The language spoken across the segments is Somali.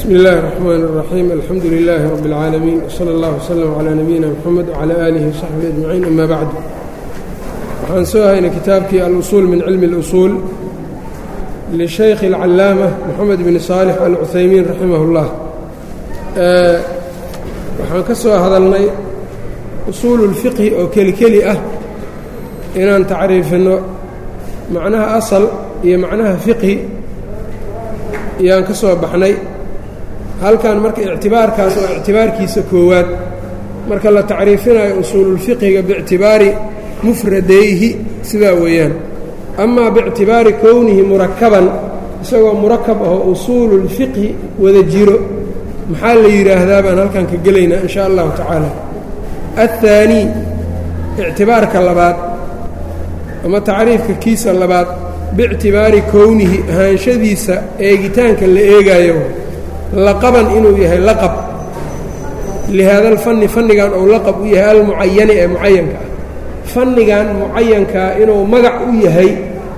bsmi اllahi الرحmn الرaxيim alxamdu لilaahi rab اlcaalamiin wslى اllah wslm عlى nabiyina mxamed wعlى alihi وsaxbihi ajmaciin ama bacd waxaan soo haynay kitaabkii alusuul min cilmi اlusuul lishaykhi اlcallaama moxamed bn saalix alcuthaymiin raximah اllah waxaan ka soo hadalnay usuulu اlfiqhi oo keli keli ah inaan tacriifinno macnaha asal iyo macnaha fiqhi ayaan ka soo baxnay halkan marka ictibaarkaas oo ictibaarkiisa koowaad marka la tacriifinayo usuululfiqhiga biictibaari mufradayhi sidaa weeyaan. Amaa biictibaari kownihi murakaban isagoo murakab ahoo usuululfiqhi wada jiro maxaa la yidhaahdaa baan halkan ka gelaynaa in shaa allahu tacaala. Aلthaanii ictibaarka labaad ama tacriifka kiisa labaad biictibaari kownihi ahaanshadiisa eegitaanka la eegaayo laqaban inuu yahay laqab. Lihaada alfanni fannigan ou laqab u yahay almucayani ee mucayanka ah. Fannigan mucayankaa inuu magac u yahay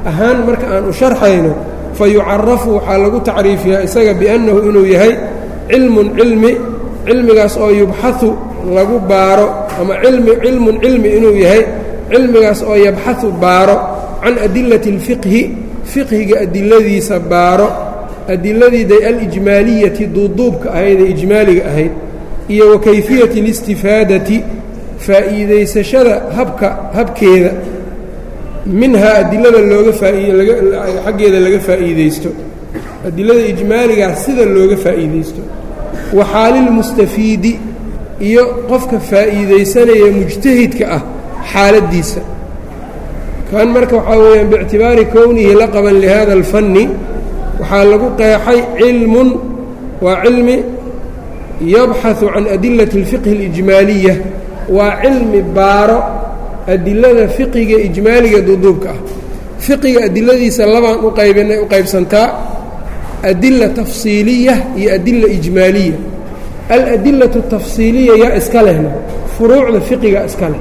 ahaan marka aan u sharxayno fa yucarafu waxaa lagu tacriifiyaa isaga biannahu inuu yahay cilmun cilmi cilmigaas oo yubxahu lagu baaro ama cilmun cilmi inuu yahay cilmigaas oo yabxahu baaro can adilati اlfiqhi fiqhiga adiladiisa baaro adiladiiday alijmaaliyati duuduubka ahayd ee ijmaaliga ahayd iyo wa kayfiyati اlistifaadati faa'iidaysashada habka habkeeda minhaa adilada looga xaggeeda laga faa'iidaysto adilada ijmaaligaas sida looga faa'iidaysto wa xaalilmustafiidi iyo qofka faa'iidaysanaya mujtahidka ah xaaladdiisa kan marka waxaa weeyaan biictibaari kownihi laqaban lihada alfanni waxaa lagu qeexay cilmun waa cilmi yabxaثu can adilati اlfiqhi اlijmaaliya waa cilmi baaro adilada fiqiga ijmaaliga duuduubka ah fiqiga adiladiisa labaan u qaybinay u qaybsantaa adila tafsiiliya iyo adila ijmaaliya aladilatu tafsiiliya yaa iska lehna furuucda fiqiga iska leh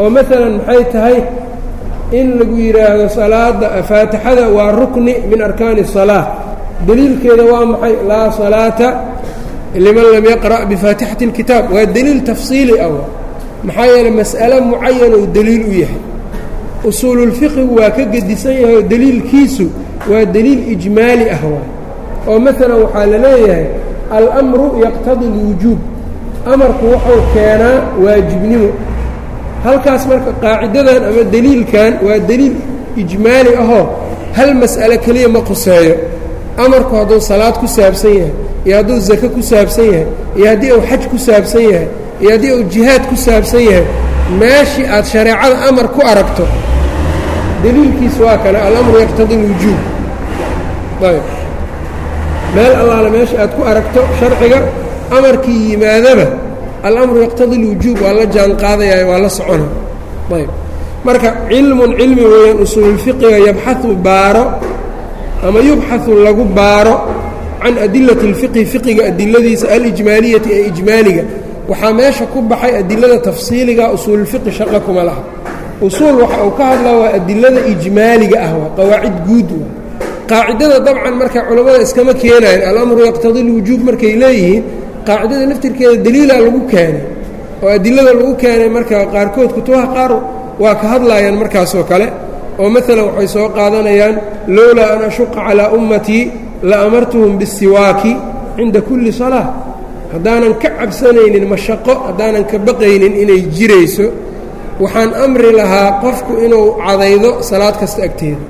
oo maalan maxay tahay in lagu yidhaahdo salaada faatixada waa rukni min arkaani الsalaaة deliilkeeda waa maxay laa salaata liman lam yaqra' bifaatixati اlkitaab waa deliil tafsiili ah maxaa yeeley mas'alo mucayan ou deliil u yahay usuululfiqigu waa ka gedisan yahay oo deliilkiisu waa deliil ijmaali ah waay oo maalan waxaa la leeyahay almru yaqtadi اlwujuub amarku wuxuu keenaa waajibnimo halkaas marka qaacidadan ama deliilkan waa deliil ijmaali ahoo hal mas'alo keliya ma quseeyo. Amarku hadduu salaad ku saabsan yahay iyo hadduu zake ku saabsan yahay iyo haddii uu xaj ku saabsan yahay iyo haddii uu jihaad ku saabsan yahay meeshii aad shareecada amar ku aragto deliilkiisu waa kale alamru yaqtadi اlwujuub ayb. Meel allaale meeshii aad ku aragto sharciga amarkii yimaadaba alamru yaqtadi اlwujuub waa la jaan qaadayaa waa la socona ayb marka cilmun cilmi weeyaan usuululfiqiga yabxaثu baaro ama yubxaثu lagu baaro can adilati اlfiqhi fiqiga adiladiisa alijmaaliyati ee ijmaaliga waxaa meesha ku baxay adilada tafsiiliga usuululfiqi shaqa kuma laha usuul waxa uu ka hadlaa waa adilada ijmaaliga ah waa qawaacid guud waa qaacidada dabcan marka culammada iskama keenayan alamru yaqtadi اlwujuub markay leeyihiin qaacidada laftirkeeda deliilaa lagu keenay oo adilada lagu keenay marka qaarkood kutubaha qaar waa ka hadlaayaan markaasoo kale oo maalan waxay soo qaadanayaan lowlaa an ashuqa calaa ummatii la amartuhum bisiwaaki cinda kulli salaa haddaanan ka cabsanaynin mashaqo haddaanan ka baqaynin inay jirayso waxaan amri lahaa qofku inuu cadaydo salaad kasta agteeda.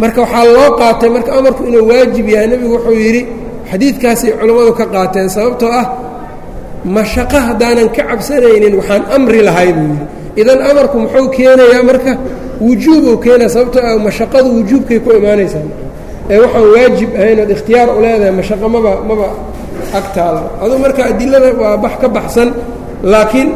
Marka waxaa loo qaatay marka amarku inuu waajib yahay nebigu wuxuu yidhi xadiidkaasay culammadu ka qaateen sababtoo ah mashaqo haddaanan ka cabsanaynin waxaan amri lahay buu yidhi. Idan amarku muxuu keenayaa marka? Wujuubuu keenaya sababtoo ah mashaqadu wujuubkay ku imaanaysaa. Ee waxaan waajib ahayn ood ikhtiyaar u leedahay mashaqo maba maba agtaada aduu marka adilada waa bax ka baxsan laakiin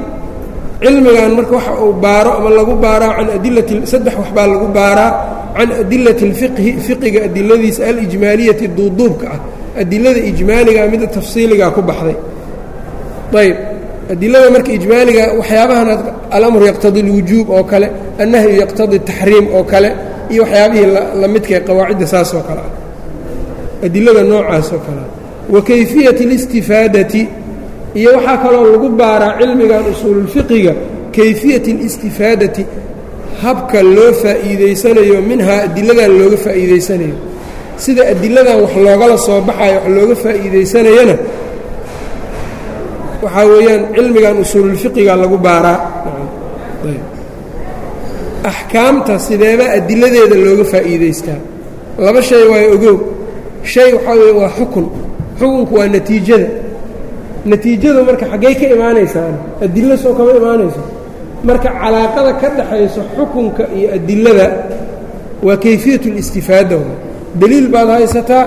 cilmigan marka waxa uu baaro ama lagu baaraa can adilati saddex wax baa lagu baaraa can adilati اlfiqhi fiqiga adiladiisa alijmaaliyati duuduubka ah adilada ijmaaliga midda tafsiiligaa ku baxday ayb adilada marka ijmaaliga waxyaabahan alamru yaqtadi اlwujuub oo kale annahyu yaqtadi الtaxriim oo kale iyo waxyaabihii la midkae qawaacidda saas oo kale ah adilada noocaas oo kalea wa kayfiyati اlistifaadati iyo waxaa kaloo lagu baaraa cilmigan usuululfiqiga kayfiyati اlistifaadati habka loo faa'iidaysanayo minhaa adiladan looga faa'iidaysanayo sida adiladan wax loogala soo baxayo wax looga faa'iidaysanayana waxaa weeyaan cilmigan usuululfiqiga lagu baaraa. Axkaamta sideeba adiladeeda looga faa'iidaystaa. Laba shay waayo ogow. Shay waxaa weeye waa xukun. Xukunku waa natiijada. Natiijadu marka xaggey ka imaanaysaan adilo soo kama imaanayso. Marka calaaqada ka dhaxayso xukunka iyo adilada waa kayfiyat اlistifaada deliil baad haysataa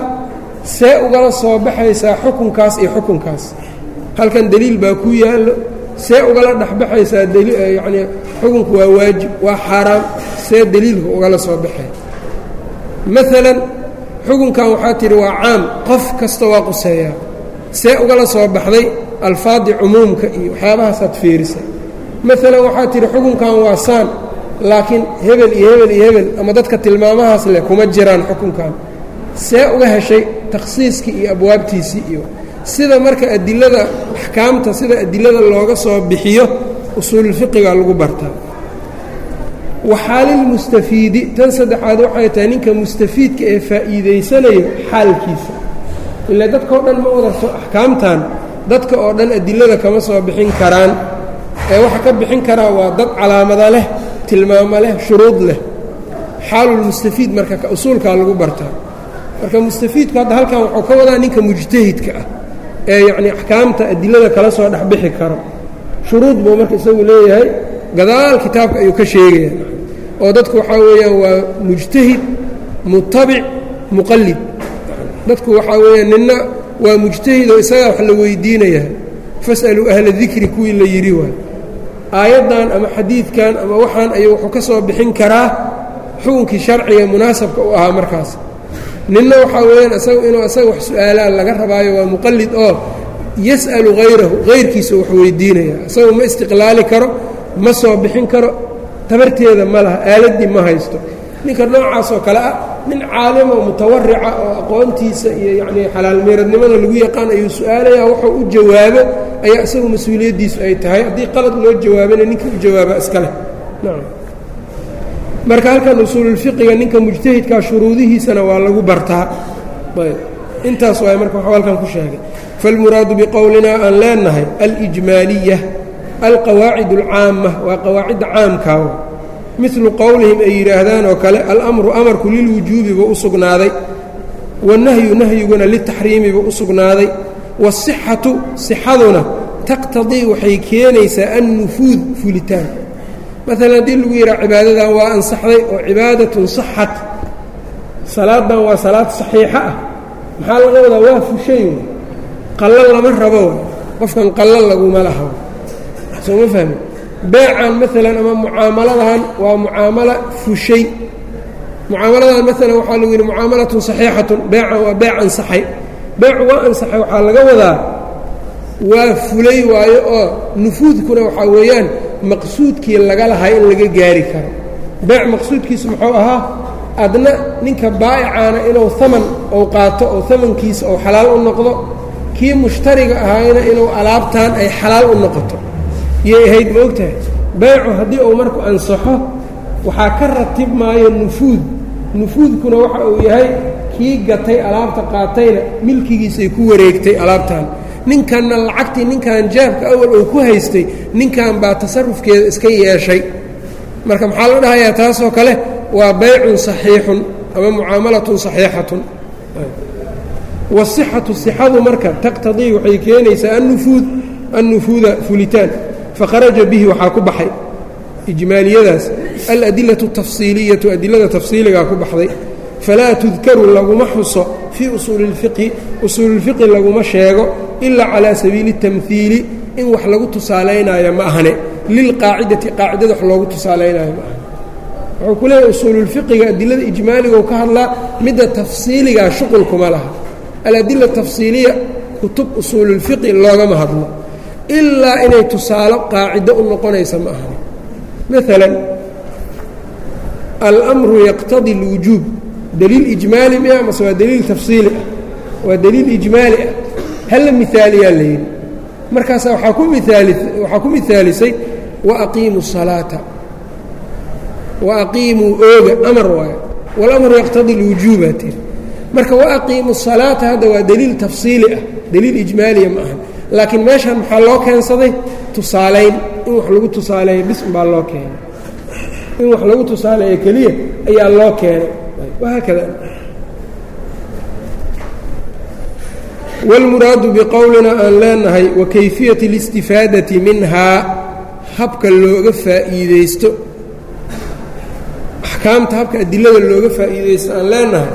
see ugala soo baxaysaa xukunkaas iyo xukunkaas. Halkan deliil baa ku yaallo see ugala dhexbaxaysaa yacnii xukunku waa waajib waa xaaraam see deliilka ugala soo baxay. Maalan xukunkan waxaa tidhi waa caam qof kasta waa quseeyaa. See ugala soo baxday alfaadi cumuumka iyo waxyaabahaasaad fiirisay. Maalan waxaa tidhi xukunkan waa saan laakiin hebel iyo hebel iyo hebel ama dadka tilmaamahaas leh kuma jiraan xukunkan. See uga heshay takhsiiskii iyo abwaabtiisii iyo sida marka adilada axkaamta sida adilada looga soo bixiyo usuululfiqiga lagu bartaa waxaalilmustafiidi tan saddexaad waxay tahay ninka mustafiidka ee faa'iidaysanayo xaalkiisa. Ilaa dadkao dhan ma wada soo axkaamtan dadka oo dhan adilada kama soo bixin karaan. Ee waxa ka bixin karaa waa dad calaamada leh tilmaamo leh shuruud leh. Xaalulmustafiid marka usuulkaa lagu bartaa marka mustafiidku hadda halkan wuxuu ka wadaa ninka mujtahidka ah ee yacnii axkaamta adilada kala soo dhexbixi karo. Shuruud buu marka isagu leeyahay gadaal kitaabka ayuu ka sheegaya. Oo dadku waxaa weeyaan waa mujtahid mutabic muqallid. Dadku waxaa weeyaan ninna waa mujtahid oo isagaa wax la weydiinaya. Fas'aluu ahla dikri kuwii la yidhi waay aayaddan ama xadiidkan ama waxaan ayuu wuxuu ka soo bixin karaa xukunkii sharciga munaasabka u ahaa markaas. Ninna waxaa weeyaan isagu inuu isaga wax su'aalaan laga rabaayo waa muqallid oo yas'alu hayrahu hayrkiisa wax weydiinaya isagu ma istiqlaali karo ma soo bixin karo tabarteeda ma laha aaladdii ma haysto ninka noocaasoo kale ah nin caalimo mutawarica oo aqoontiisa iyo yacnii xalaalmeeradnimada lagu yaqaan ayuu su'aalayaa wuxuu u jawaabo ayaa isagu mas'uuliyaddiisu ay tahay. Haddii qalad loo jawaabana ninka u jawaaba iska leh. Nacam marka halkan usuululfiqiga ninka mujtahidkaa shuruudihiisana waa lagu bartaa. Ayb. Intaas waay marka waxuu halkan ku sheegay. Falmuraadu biqowlinaa aan leenahay alijmaaliya alqawaacid alcaama waa qawaacidda caamkaawa milu qowlihim ay yidhaahdaan oo kale alamru amarku lilwujuubi buu u sugnaaday wannahyu nahyiguna litaxriimi buu u sugnaaday waasixatu sixaduna taqtadii waxay keenaysaa annufuud fulitaan. Maalan haddii lagu yidhaha cibaadadan waa ansaxday oo cibaadatun saxat salaadan waa salaad saxiixa ah. Maxaa laga wadaa waa fushay qallo lama rabo qofkan qallo laguma laha soo ma fahmi beecan maalan ama mucaamaladahan waa mucaamalo fushay. Mucaamaladan maalan waxaa lagu yidhi mucaamalatun saxiixatun beecan waa beec ansaxay beecu waa ansaxay waxaa laga wadaa waa fulay waayo oo nufuudkuna waxaa weeyaan maqsuudkii laga lahay in laga gaari karo. Beec maqsuudkiisu muxuu ahaa adna ninka baa'icaana inuu haman ou qaato oo hamankiisa ou xalaal u noqdo kii mushtariga ahaayna inuu alaabtan ay xalaal u noqoto yay ahayd ma ogtahay beecu haddii uu marku ansaxo waxaa ka ratib maayo nufuud. Nufuudkuna waxa uu yahay kii gatay alaabta qaatayna milkigiisay ku wareegtay alaabtan ninkanna lacagtii ninkan jaabka awal uu ku haystay ninkan baa tasarufkeeda iska yeeshay. Marka maxaa la dhahayaa taasoo kale waa baycun saxiixun ama mucaamalatun saxiixatun. Wasixatu sixadu marka taqtadii waxay keenaysaa annufuud annufuuda fulitaan fakharaja bihi waxaa ku baxay ijmaaliyadaas aladilatu tafsiiliyatu adilada tafsiiligaa ku baxday falaa tudkaru laguma xuso fii usuuli اlfiqhi usuululfiqhi laguma sheego ilaa calaa sabiili اtamhiili in wax lagu tusaalaynaayo ma ahane lilqaacidati qaacidada wax loogu tusaalaynaayo ma ahane wuxuu ku leeyahay usuululfiqiga adilada ijmaaligou ka hadlaa midda tafsiiligaa shuqulkuma laha aladila tafsiiliya kutub usuululfiqhi loogama hadlo ilaa inay tusaalo qaacido u noqonaysa ma ahane maalan almru yaqtadi اlwujuub dliil ijmaali mia mase waa dliil tafsiili ah waa dliil ijmaali ah hala miaaliyaa la yidhi markaasa waaa ku miaali waxaa ku miaalisay waaqiimu الsalaata waaqiimuu ooga amar waayo walamru yaqtadi اlwujuuba tiri marka waaqiimu الsalaata hadda waa deliil tafsiili ah deliil ijmaaliya ma aha laakiin meeshan maxaa loo keensaday? Tusaalayn in wax lagu tusaaleeyo bism baa loo keenay. In wax lagu tusaaleeyo keliya ayaa loo keenay. Wahaakada wاlmuraadu biqowlina aan leenahay wa kayfiyati اlistifaadati minhaa habka looga faa'iideysto axkaamta habka adilada looga faa'iideysto aan leenahay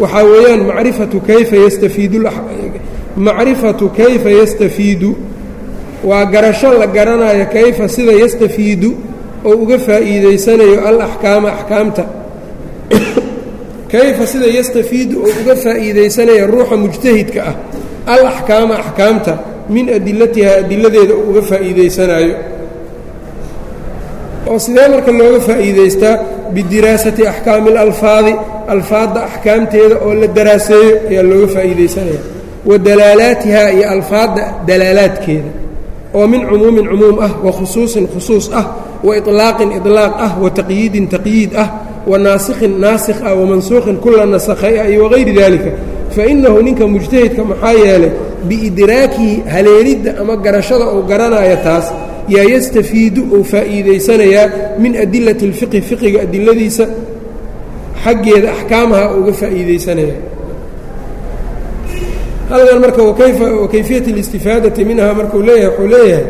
waxaa weeyaan macrifatu kayfa yastafiidu macrifatu kayfa yastafiidu? Waa garasho la garanayo kayfa sida yastafiidu oo uga faa'iideysanayo alaxkaama axkaamta. Kayfa sida yastafiidu oo uga faa'iideysanayo ruuxa mujtahidka ah alaxkaama axkaamta min adilatiha adiladeeda oo uga faa'iideysanayo oo sidee marka looga faa'iideystaa bidiraasati axkaami اlalfaadi alfaadda axkaamteeda oo la daraaseeyo ayaa looga faa'iideysanaya wa dalaalaatiha iyo alfaadda dalaalaadkeeda oo min cumuumin cumuum ah wa khusuusin khusuus ah wa iطlaaqin iطlaaq ah wa taqyiidin taqyiid ah wa naasikhin naasikh ah wamansuuqin kula nasakhay ah iyo wagayri dalika fainahu ninka mujtahidka maxaa yeelay biidraakihi haleelidda ama garashada uu garanaya taas yaa yastafiidu uu faa'iidaysanayaa min adilati اlfiqhi fiqiga adiladiisa xaggeeda axkaamaha uga faa'iidaysanaya halkan marka wakayfiyat اlistifaadati minha markuu leeyahay wuxuu leeyahay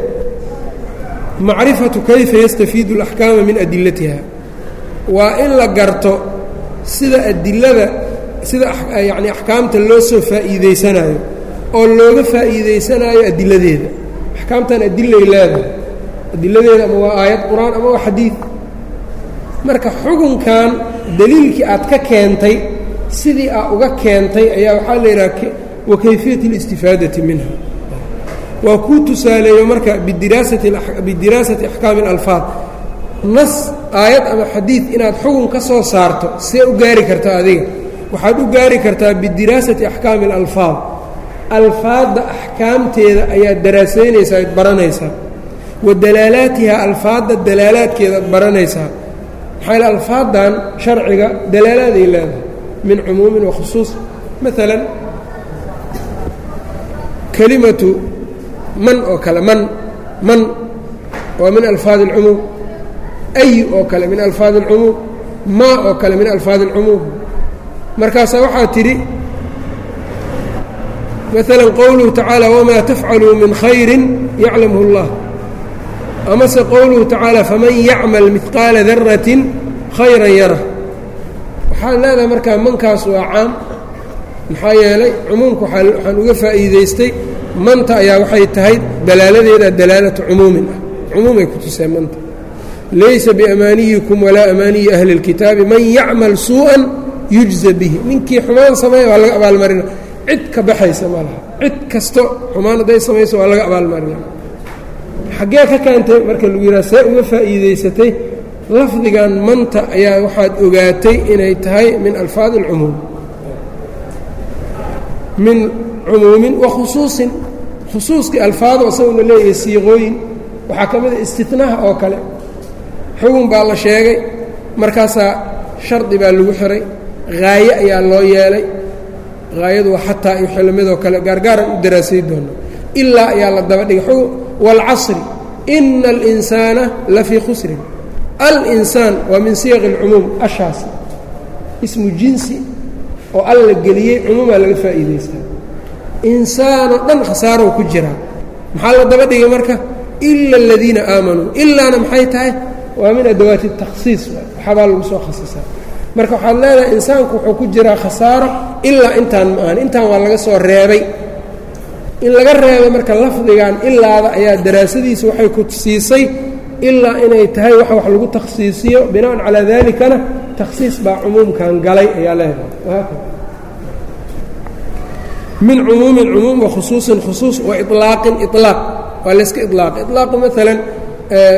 macrifatu kayfa yastafiidu اlaxkaama min adilatiha waa in la garto sida adilada sida yacni axkaamta loo soo faa'iidaysanayo oo looga faa'iidaysanaayo adiladeeda axkaamtan adilay leedahay. Adiladeeda ama waa aayad qur'aan ama waa xadiid. Marka xukunkan daliilkii aad ka keentay sidii aad uga keentay ayaa waxaa la yidhaha wa kayfiyat اlistifaadati minha waa kuu tusaaleeyo marka bidiraasati axkaami اlalfaad nas aayad ama xadiid inaad xukun ka soo saarto see u gaari kartaa adiga waxaad u gaari kartaa bidiraasati axkaami اlalfaad alfaadda axkaamteeda ayaad daraasaynaysaa ad baranaysaa wa dalaalaatiha alfaadda dalaalaadkeedaad baranaysaa maxaa yale alfaaddan sharciga dalaalaaday leedahay min cumuumin wa khusuus maalan kelimatu man oo kale man man waa min alfaadi اlcumuum ay oo kale min alfaadi اlcumuum maa oo kale min alfaadi اlcumuum markaasaa waxaa tidhi maala qowluhu tacaala wamaa tafcaluu min khayri yaclamhu اllah amase qowluhu tacaala faman yacmal midqaala daratin khayran yara waxaad leedahay markaa mankaas waa caam maxaa yeelay cumuumka waxaan uga faa'iidaystay manta ayaa waxay tahay dalaaladeeda dalaalatu cumuumin ah cumuumay ku tuseen manta laysa biamaaniyikum walaa amaaniyi ahli اlkitaabi man yacmal suuءan yujza bihi ninkii xumaan sameeya waa laga abaalmarina cid ka baxaysa ma laha cid kasto xumaan hadday samayso waa laga abaalmarina xaggee ka keentay marka lagu yidhaha see uga faa'iidaysatay lafdigan manta ayaa waxaad ogaatay inay tahay min alfaadi اlcumuum min cumuumin wa khusuusin khusuuskii alfaado isaguna leeyahay siiqooyin waxaa ka mid a ah istinaha oo kale. Xugun baa la sheegay markaasaa shardi baa lagu xiray haaye ayaa loo yeelay. Haayadu waa xataa iyo xilmidoo kale gaargaaran u daraasay doona ilaa ayaa la daba dhigay. Waalcasri ina alinsaana lafii khusrin. Alinsaan waa min siiqi alcumuum ashaasi. Ismu jinsi oo alla geliyey cumuumaa laga faa'iidaystaa insaanoo dhan khasaarow ku jiraa. Maxaa la daba dhigay marka? Ila aladiina aamanuu ilaana maxay tahay? Waa min adawaati takhsiis waxabaa lagu soo khasisaa marka waxaad leedahay insaanku wuxuu ku jiraa khasaaro ilaa intaan ma ahan. Intaan waa laga soo reebay. In laga reebay marka lafdigan ilaada ayaa daraasadiisa waxay ku siisay. Ilaa inay tahay wax wax lagu takhsiisiyo. Binaan calaa dalikana takhsiis baa cumuumkan galay ayaa leedahay min cumuumin cumuum wa khusuusin khusuus wa ilaaqin ilaaq waa layska ilaaqay ilaaqu maalan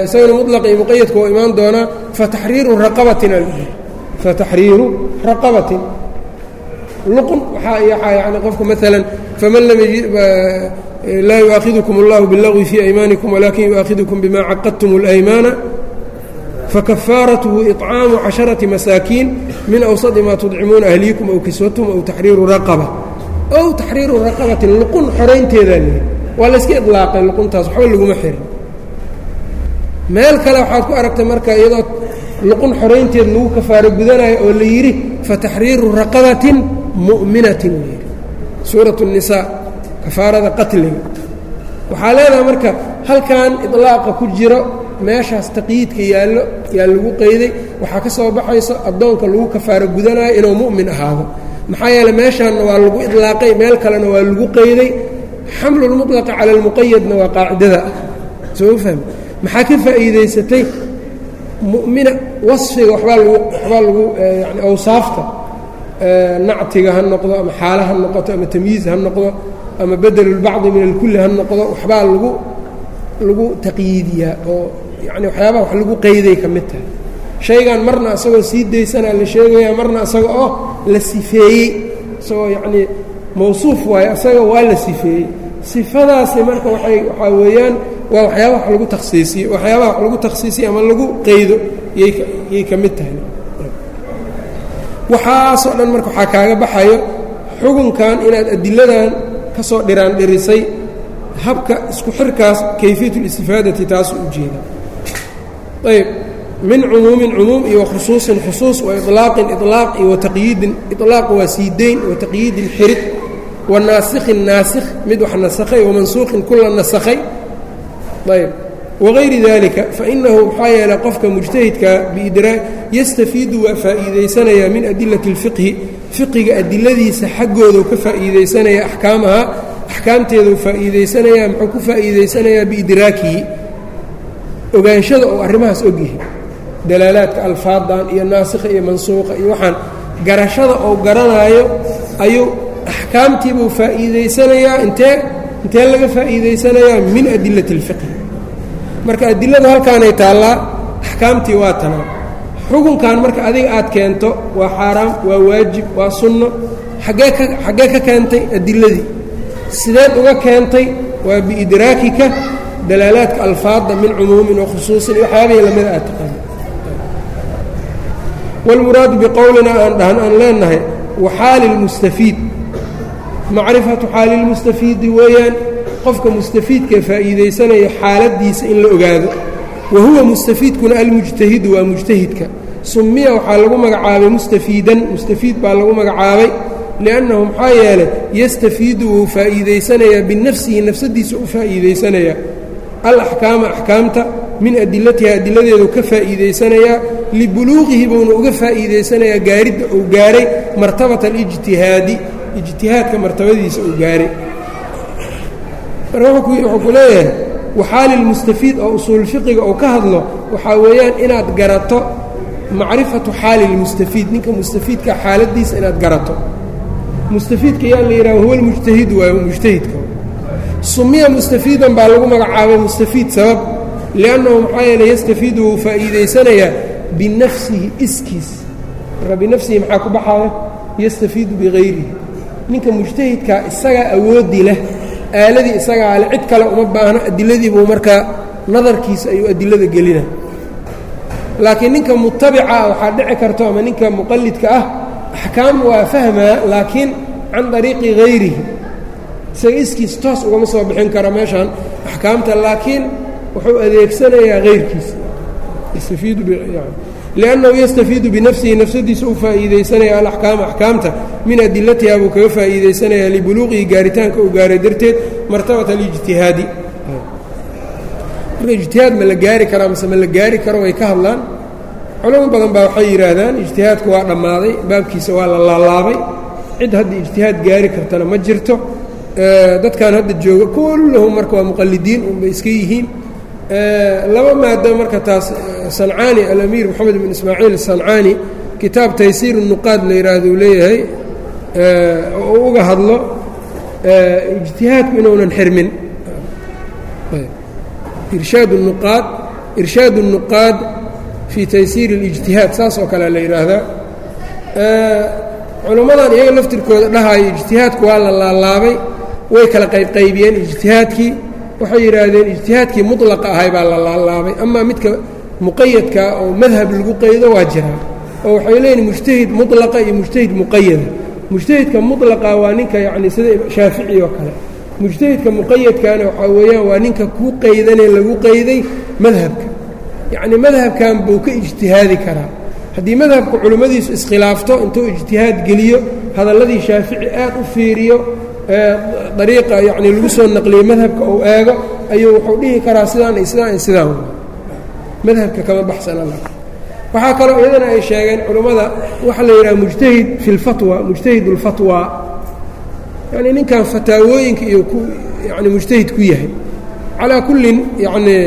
isagana muطlaq iyo muqayadka oo imaan doonaa fataxriiru raqabatin fataxriiru raqabatin luqun waxaa yani qofka maalan faman lam laa yu'aakhidkum اllahu biاllagwi fii aymaanikum walakin yu'aakhidkum bima caqadtum اlaymaana fakafaaratuhu iطcaamu caشharaةi masaakiin min awsadi ma tudcimuuna ahliikum aw kiswatum aw taxriiru raqaba ow taxriiru raqabatin luqun xoraynteedaa lihi waa layska iطlaaqay luquntaas waxba laguma xirin meel kale waxaad ku aragtay marka iyadoo luqun xoraynteed lagu kafaaro gudanayo oo la yidhi fataxriiru raqabatin mu'minatin la yidhi suuraة الnisaa kafaarada qatliga waxaa leedahay marka halkan iطlaaqa ku jiro meeshaas taqyiidka yaallo yaa lagu qeyday waxaa ka soo baxayso addoonka lagu kafaaro gudanayo inuu mu'min ahaado maxaa yeele meeshaanna waa lagu idlaaqay meel kalena waa lagu qeyday. Xamlu lmuطlaqa cala اlmuqayadna waa qaacidada. Ah soo fahmi? Maxaa ka faa'iidaysatay? Mu'mina wasfiga waxbaa lagu waxbaa lagu yani awsaafta nactiga ha noqdo ama xaalo ha noqoto ama tamyiiz ha noqdo ama bedelulbacdi min alkulli ha noqdo waxbaa lagu lagu taqyiidiyaa oo yani waxyaabaha wax lagu qeyday ka mid tahay shaygan marna isagoo sii daysanaa la sheegaya marna isaga oo la sifeeyey. Isagoo yacnii mawsuuf waayo isaga waa la sifeeyey. Sifadaasi marka waay waxaa weeyaan waa waxyaabaha wax lagu takhsiisiyo waxyaabaha wax lagu takhsiisiyo ama lagu qeydo yay ka mid tahay. Waxaasoo dhan marka waxaa kaaga baxayo xukunkan inaad adiladan ka soo dhiraan dhirisay habka isku xirkaas kayfiyat اlistifaadati taasu u jeeda. Ayb min cumuumin cumuum iyo wakhusuusin khusuus wa iطlaaqin iطlaaq iyo wataqyiidin iطlaaq waa siidayn wa taqyiidin xirid wa naasikhin naasikh mid wax nasakhay wamansuuqin kula nasakhay ayb wغayri dalika fainahu maxaa yeelay qofka mujtahidka biidraa yastafiidu waa faa'iidaysanayaa min adilati اlfiqhi fiqiga adiladiisa xaggoodu ka faa'iidaysanaya axkaamaha axkaamteedu faa'iidaysanayaa muxuu ku faa'iidaysanayaa biidraakihi ogaanshada oo arrimahaas ogyahay dalaalaadka alfaadan iyo naasikha iyo mansuuqa iyo waxaan garashada oo garanaayo ayuu axkaamtiibuu faa'iidaysanayaa intee intee laga faa'iidaysanayaa? Min adilati اlfiqhi marka adiladu halkaanay taallaa axkaamtii waa tanaa xukunkan marka adiga aad keento waa xaaraam waa waajib waa sunno. Xaggee ka xaggee ka keentay adiladii sideed uga keentay waa biidraakika dalaalaadka alfaadda min cumuumin wa khusuusin. Waxyaabihii lamida aad taqaano wاlmuraadu biqowlina aan dhahan aan leenahay waxaali اlmustafiid macrifatu xaali اlmustafiidi weeyaan qofka mustafiidkae faa'iidaysanaya xaaladiisa in la ogaado wa huwa mustafiidkuna almujtahidu waa mujtahidka sumiya waxaa lagu magacaabay mustafiidan mustafiid baa lagu magacaabay liannahu maxaa yeelay yastafiidu wuu faa'iidaysanayaa binafsihi nafsadiisa u faa'iidaysanayaa alaxkaama axkaamta min adilatiha adiladeedu ka faa'iidaysanayaa libuluuqihi buuna uga faa'iidaysanayaa gaaridda uu gaaray martabata alijtihaadi ijtihaadka martabadiisa uu gaaray marka wuxuu ku leeyahay waxaali lmustafiid oo usuul fiqiga uu ka hadlo waxaa weeyaan inaad garato macrifatu xaali lmustafiid ninka mustafiidka xaaladiisa inaad garato mustafiidka yaa la yidhaha huwa lmujtahidu waayo mujtahidka sumiya mustafiidan baa lagu magacaabay mustafiid sabab liannahu maxaa yeele yastafiidu wuu faa'iidaysanayaa binafsihi iskiis. Marka binafsihi maxaa ku baxaaya? Yastafiidu bigayrihi. Ninka mujtahidkaa isagaa awoodi leh aaladii isagaa ale cid kale uma baahno adiladii buu markaa nadarkiisa ayuu adilada gelina. Laakiin ninka mutabica waxaa dhici karto ama ninka muqalidka ah axkaam waa fahmaa laakiin can dariiqi hayrihi isaga iskiis toos ugama soo bixin karo meeshaan axkaamta laakiin wuxuu adeegsanayaa hayrkiisa liannahu yastafiidu binafsihi nafsadiisa u faa'iidaysanaya alaxkaama axkaamta min adilatiha buu kaga faa'iidaysanayaa libuluuqihi gaaritaanka uu gaaray darteed martabata alijtihaadi marka ijtihaad ma la gaari karaa mase ma la gaari karo way ka hadlaan culamo badan baa waxay yidhaahdaan ijtihaadku waa dhammaaday baabkiisa waa la laalaabay cid hadda ijtihaad gaari kartana ma jirto dadkan hadda jooga kulluhum marka waa muqalidiin unbay iska yihiin laba maado marka taas sancaani alamiir moxamed bin ismaaciil sancaani kitaab taysiir nuqaad la yidhaahdo uu leeyahay oo u uga hadlo ijtihaadku inuunan xirmin irshaad nuqaad irshaad الnuqaad fii taysiir اlijtihaad saas oo kale la yidhaahdaa culimmadan iyaga laftirkooda dhahayo ijtihaadku waa la laalaabay way kala qaybqaybiyeen ijtihaadkii waxay yidhaahdeen ijtihaadkii mutlaqa ahay baa la laalaabay amaa midka muqayadkaa oo madhab lagu qaydo waa jiraa. Oo waxay leeyihiin mujtahid mutlaqa iyo mujtahid muqayada mujtahidka mutlaqa waa ninka yacni sida shaafici oo kale. Mujtahidka muqayadkaana waxaa weeyaan waa ninka ku qaydanee lagu qayday madhabka. Yacni madhabkan buu ka ijtihaadi karaa. Haddii madhabka culimmadiisu iskhilaafto intuu ijtihaad geliyo hadalladii shaafici aad u fiiriyo dariiqa yacni lagu soo naqliyo madhabka uu eego ayuu wuxuu dhihi karaa sidaan iyo sidaan iyo sidaan. Madhabka kama baxsana waxaa kaloo iyadana ay sheegeen culimmada waxaa la yidhaha mujtahid fi lfatwa mujtahid اlfatwa yacni ninkan fataawooyinka iyo ku yani mujtahid ku yahay. Calaa kullin yacnii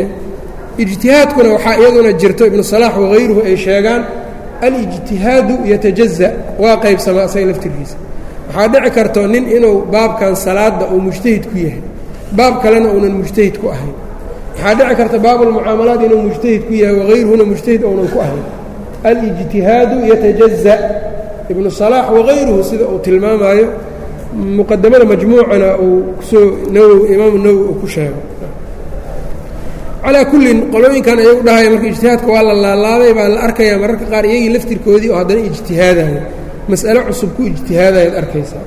ijtihaadkuna waxaa iyaduna jirto ibnu salaax wagayruhu ay sheegaan alijtihaadu yatajaza waa qaybsamaa asaga laftirkiisa waxaa dhici karto nin inuu baabkan salaada uu mujtahid ku yahay. Baab kalena uunan mujtahid ku ahayn. Waxaa dhici karta baabulmucaamalaat inuu mujtahid ku yahay wagayruhuna mujtahid ounan ku ahayn. Alijtihaadu yatajaza. Ibnu salaax wagayruhu sida uu tilmaamaayo muqadamada majmuucana uu ku soo nawowi imaamu nawowi uu ku sheego calaa kullin qolooyinkan ayagu dhahaya marka ijtihaadka waa la laalaabay baa la arkayaa mararka qaar iyagii laftirkoodii oo haddana ijtihaadaya mas'alo cusub ku ijtihaadayaad arkaysaa.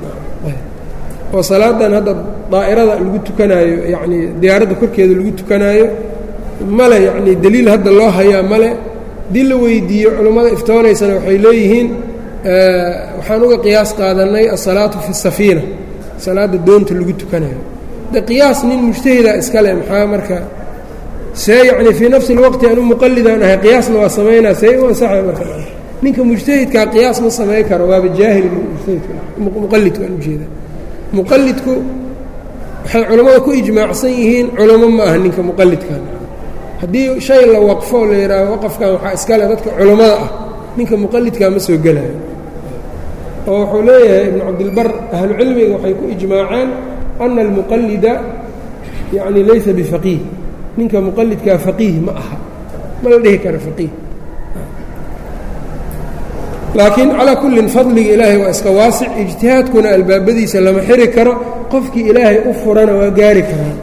Oo salaadan hadda daa'irada lagu tukanaayo yacnii diyaaradda korkeeda lagu tukanaayo male yacnii deliil hadda loo hayaa male haddii la weydiiyo culummada iftoonaysana waxay leeyihiin waxaan uga qiyaas qaadannay asalaatu fi safiina salaadda doonta lagu tukanayo de qiyaas nin mujtahida iskale maxaa marka see yacni fii nafsi اlwaqti anu muqalidaan ahay qiyaasna waa samaynaa see u ansaxay marka ninka mujtahidkaa qiyaas ma samayn karo waaba jaahil mujtahidmuqalidku aan ujeeda muqalidku waxay culammada ku ijmaacsan yihiin culamo ma aha ninka muqalidkan haddii shay la waqfo la yidhaaho waqafkan waxaa iskale dadka culammada ah. Ninka muqalidkaa ma soo gelayo. Oo wuxuu leeyahay ibnu cabdilbar ahlucilmiga waxay ku ijmaaceen ana almuqalida yacni laysa bifaqiih ninka muqalidkaa faqiih ma aha. Ma la dhihi karo faqiih laakiin calaa kullin fadliga ilaahay waa iska waasic ijtihaadkuna albaabadiisa lama xiri karo qofkii ilaahay u furana waa gaari karaa.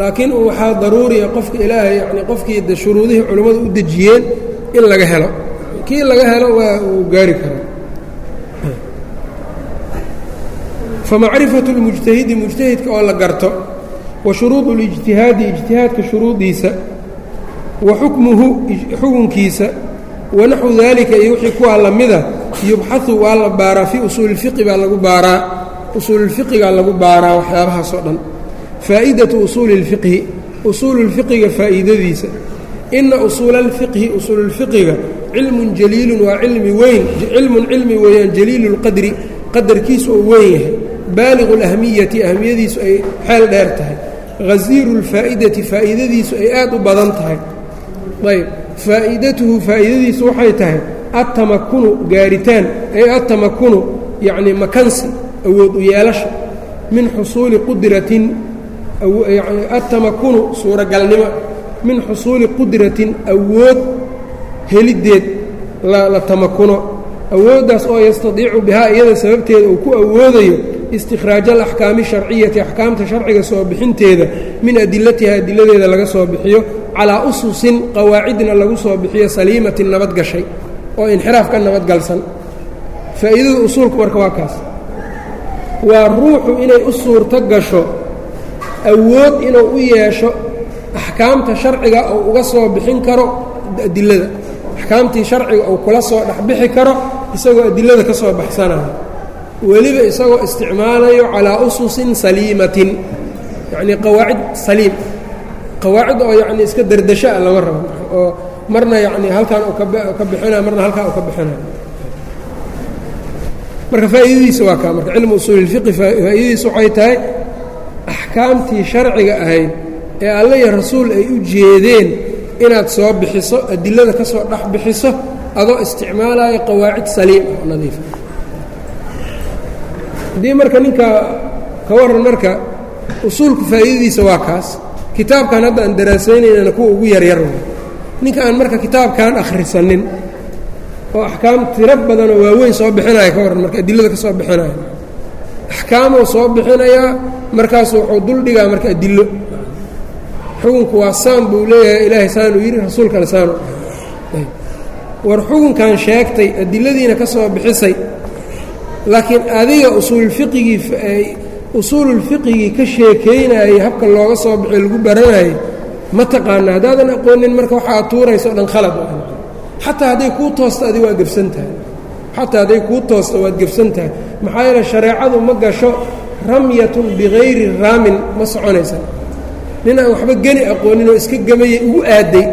Laakiin waxaa daruuriya qofka ilaahay yani qofkii de shuruudihii culimmadu u dejiyeen in laga helo. Kii laga helo waa uu gaari karaa famacrifatu اlmujtahidi mujtahidka oo la garto wa shuruudu اlijtihaadi ijtihaadka shuruudiisa wa xukmuhu xukunkiisa wanaxwu daalika iyo wixii kuwaa la mida yubxahu waa la baaraa fii usuuli اlfiqi baa lagu baaraa usuululfiqigaa lagu baaraa waxyaabahaas oo dhan faa'idatu usuuli اlfiqhi usuululfiqiga faa'iidadiisa ina usuula alfiqhi usuululfiqiga cilmun jaliilun waa cilmi weyn cilmun cilmi weeyaan jaliilu اlqadri qadarkiisu uu weyn yahay baaliqu اlahmiyati ahmiyadiisu ay xeel dheer tahay hasiiru اlfaa'idati faa'iidadiisu ay aad u badan tahay ayb faa'iidatuhu faa'iidadiisu waxay tahay attamakunu gaaritaan ay attamakunu yacnii makansi awood u yeelasha min xusuuli qudratin attamakunu suuragalnimo min xusuuli qudratin awood heliddeed la tamakuno awooddaas oo yastadiicu bihaa iyada sababteeda uu ku awoodayo istikhraaja alaxkaami sharciyati axkaamta sharciga soo bixinteeda min adilatiha adiladeeda laga soo bixiyo calaa ususin qawaacidna lagu soo bixiyo saliimatin nabadgashay oo inxiraaf ka nabadgalsan faa'iidada usuulku marka waa kaas. Waa ruuxu inay u suurto gasho awood inuu u yeesho axkaamta sharciga uu uga soo bixin karo adilada. Axkaamtii sharciga uu kula soo dhexbixi karo isagoo adilada ka soo baxsanayo weliba isagoo isticmaalayo calaa ususin saliimatin. Yacnii qawaacid saliim qawaacid oo yacnii iska dardasho ah lama rabo. Oo marna yacnii halkan uu ka bixinayo marna halkan uu ka bixinayo marka faa'iidadiisa waa kaa marka cilmu usuuli اlfiqi faa'iidadiisa waxay tahay axkaamtii sharciga ahayd ee alle iyo rasuul ay u jeedeen inaad soo bixiso adilada ka soo dhex bixiso adoo isticmaalayo qawaacid saliim oo nadiifa haddii marka ninka ka warran marka usuulka faa'iidadiisa waa kaas kitaabkan hadda aan daraasaynayna kuwa ugu yaryar. Ninka aan marka kitaabkan akhrisanin oo axkaam tiro badanoo waaweyn soo bixinaya ka warran marka adilada ka soo bixinaya. Axkaamuu soo bixinayaa markaasu wuxuu duldhigaa marka adilo xukunku waa saan buu leeyahay ilaahay saanuu yidhi rasuulkana saanu. War xukunkan sheegtay adiladiina ka soo bixisay laakiin adiga usuulfiqigii usuululfiqigii ka sheekaynayay habka looga soo bixiy lagu baranayay ma taqaana haddaadan aqoonin marka waxa aad tuurayso o dhan khalad xataa hadday kuu toosto adi waa gebsan tahay. Xataa hadday kuu toosto waad gebsan tahay. Maxaa yeele shareecadu ma gasho ramyatun bikayri raamin ma soconaysa nin aan waxba geni aqoonin oo iska gemayay ugu aaday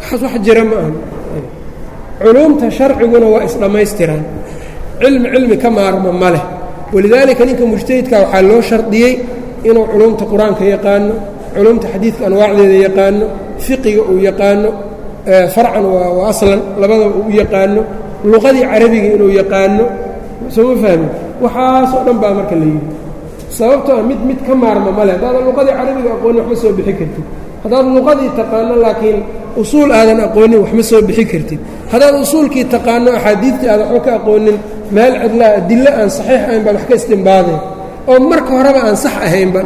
waxaas wax jira ma aha culuumta sharciguna waa isdhammaystiraan cilmi cilmi ka maarmo ma leh walidaalika ninka mujtahidka waxaa loo shardiyey inuu culuumta qur'aanka yaqaano culuumta xadiidka anwaacdeeda yaqaano fiqiga uu yaqaano farcan waa aslan labadaba uu yaqaano luqadii carabiga inuu yaqaano soo ma fahmin waxaasoo dhan baa marka la yidhi sababtoo mid mid ka maarmo male haddaadan luqadii carabiga aqoonin waxma soo bixi kartid haddaad luqadii taqaano laakiin usuul aadan aqoonin waxma soo bixi kartid. Haddaad usuulkii taqaano axaadiidtii aadan waxba ka aqoonin meel cidlaa adillo aan saxiix ahayn baad wax ka istimbaadeen. Oo marka horeba aan sax ahaynba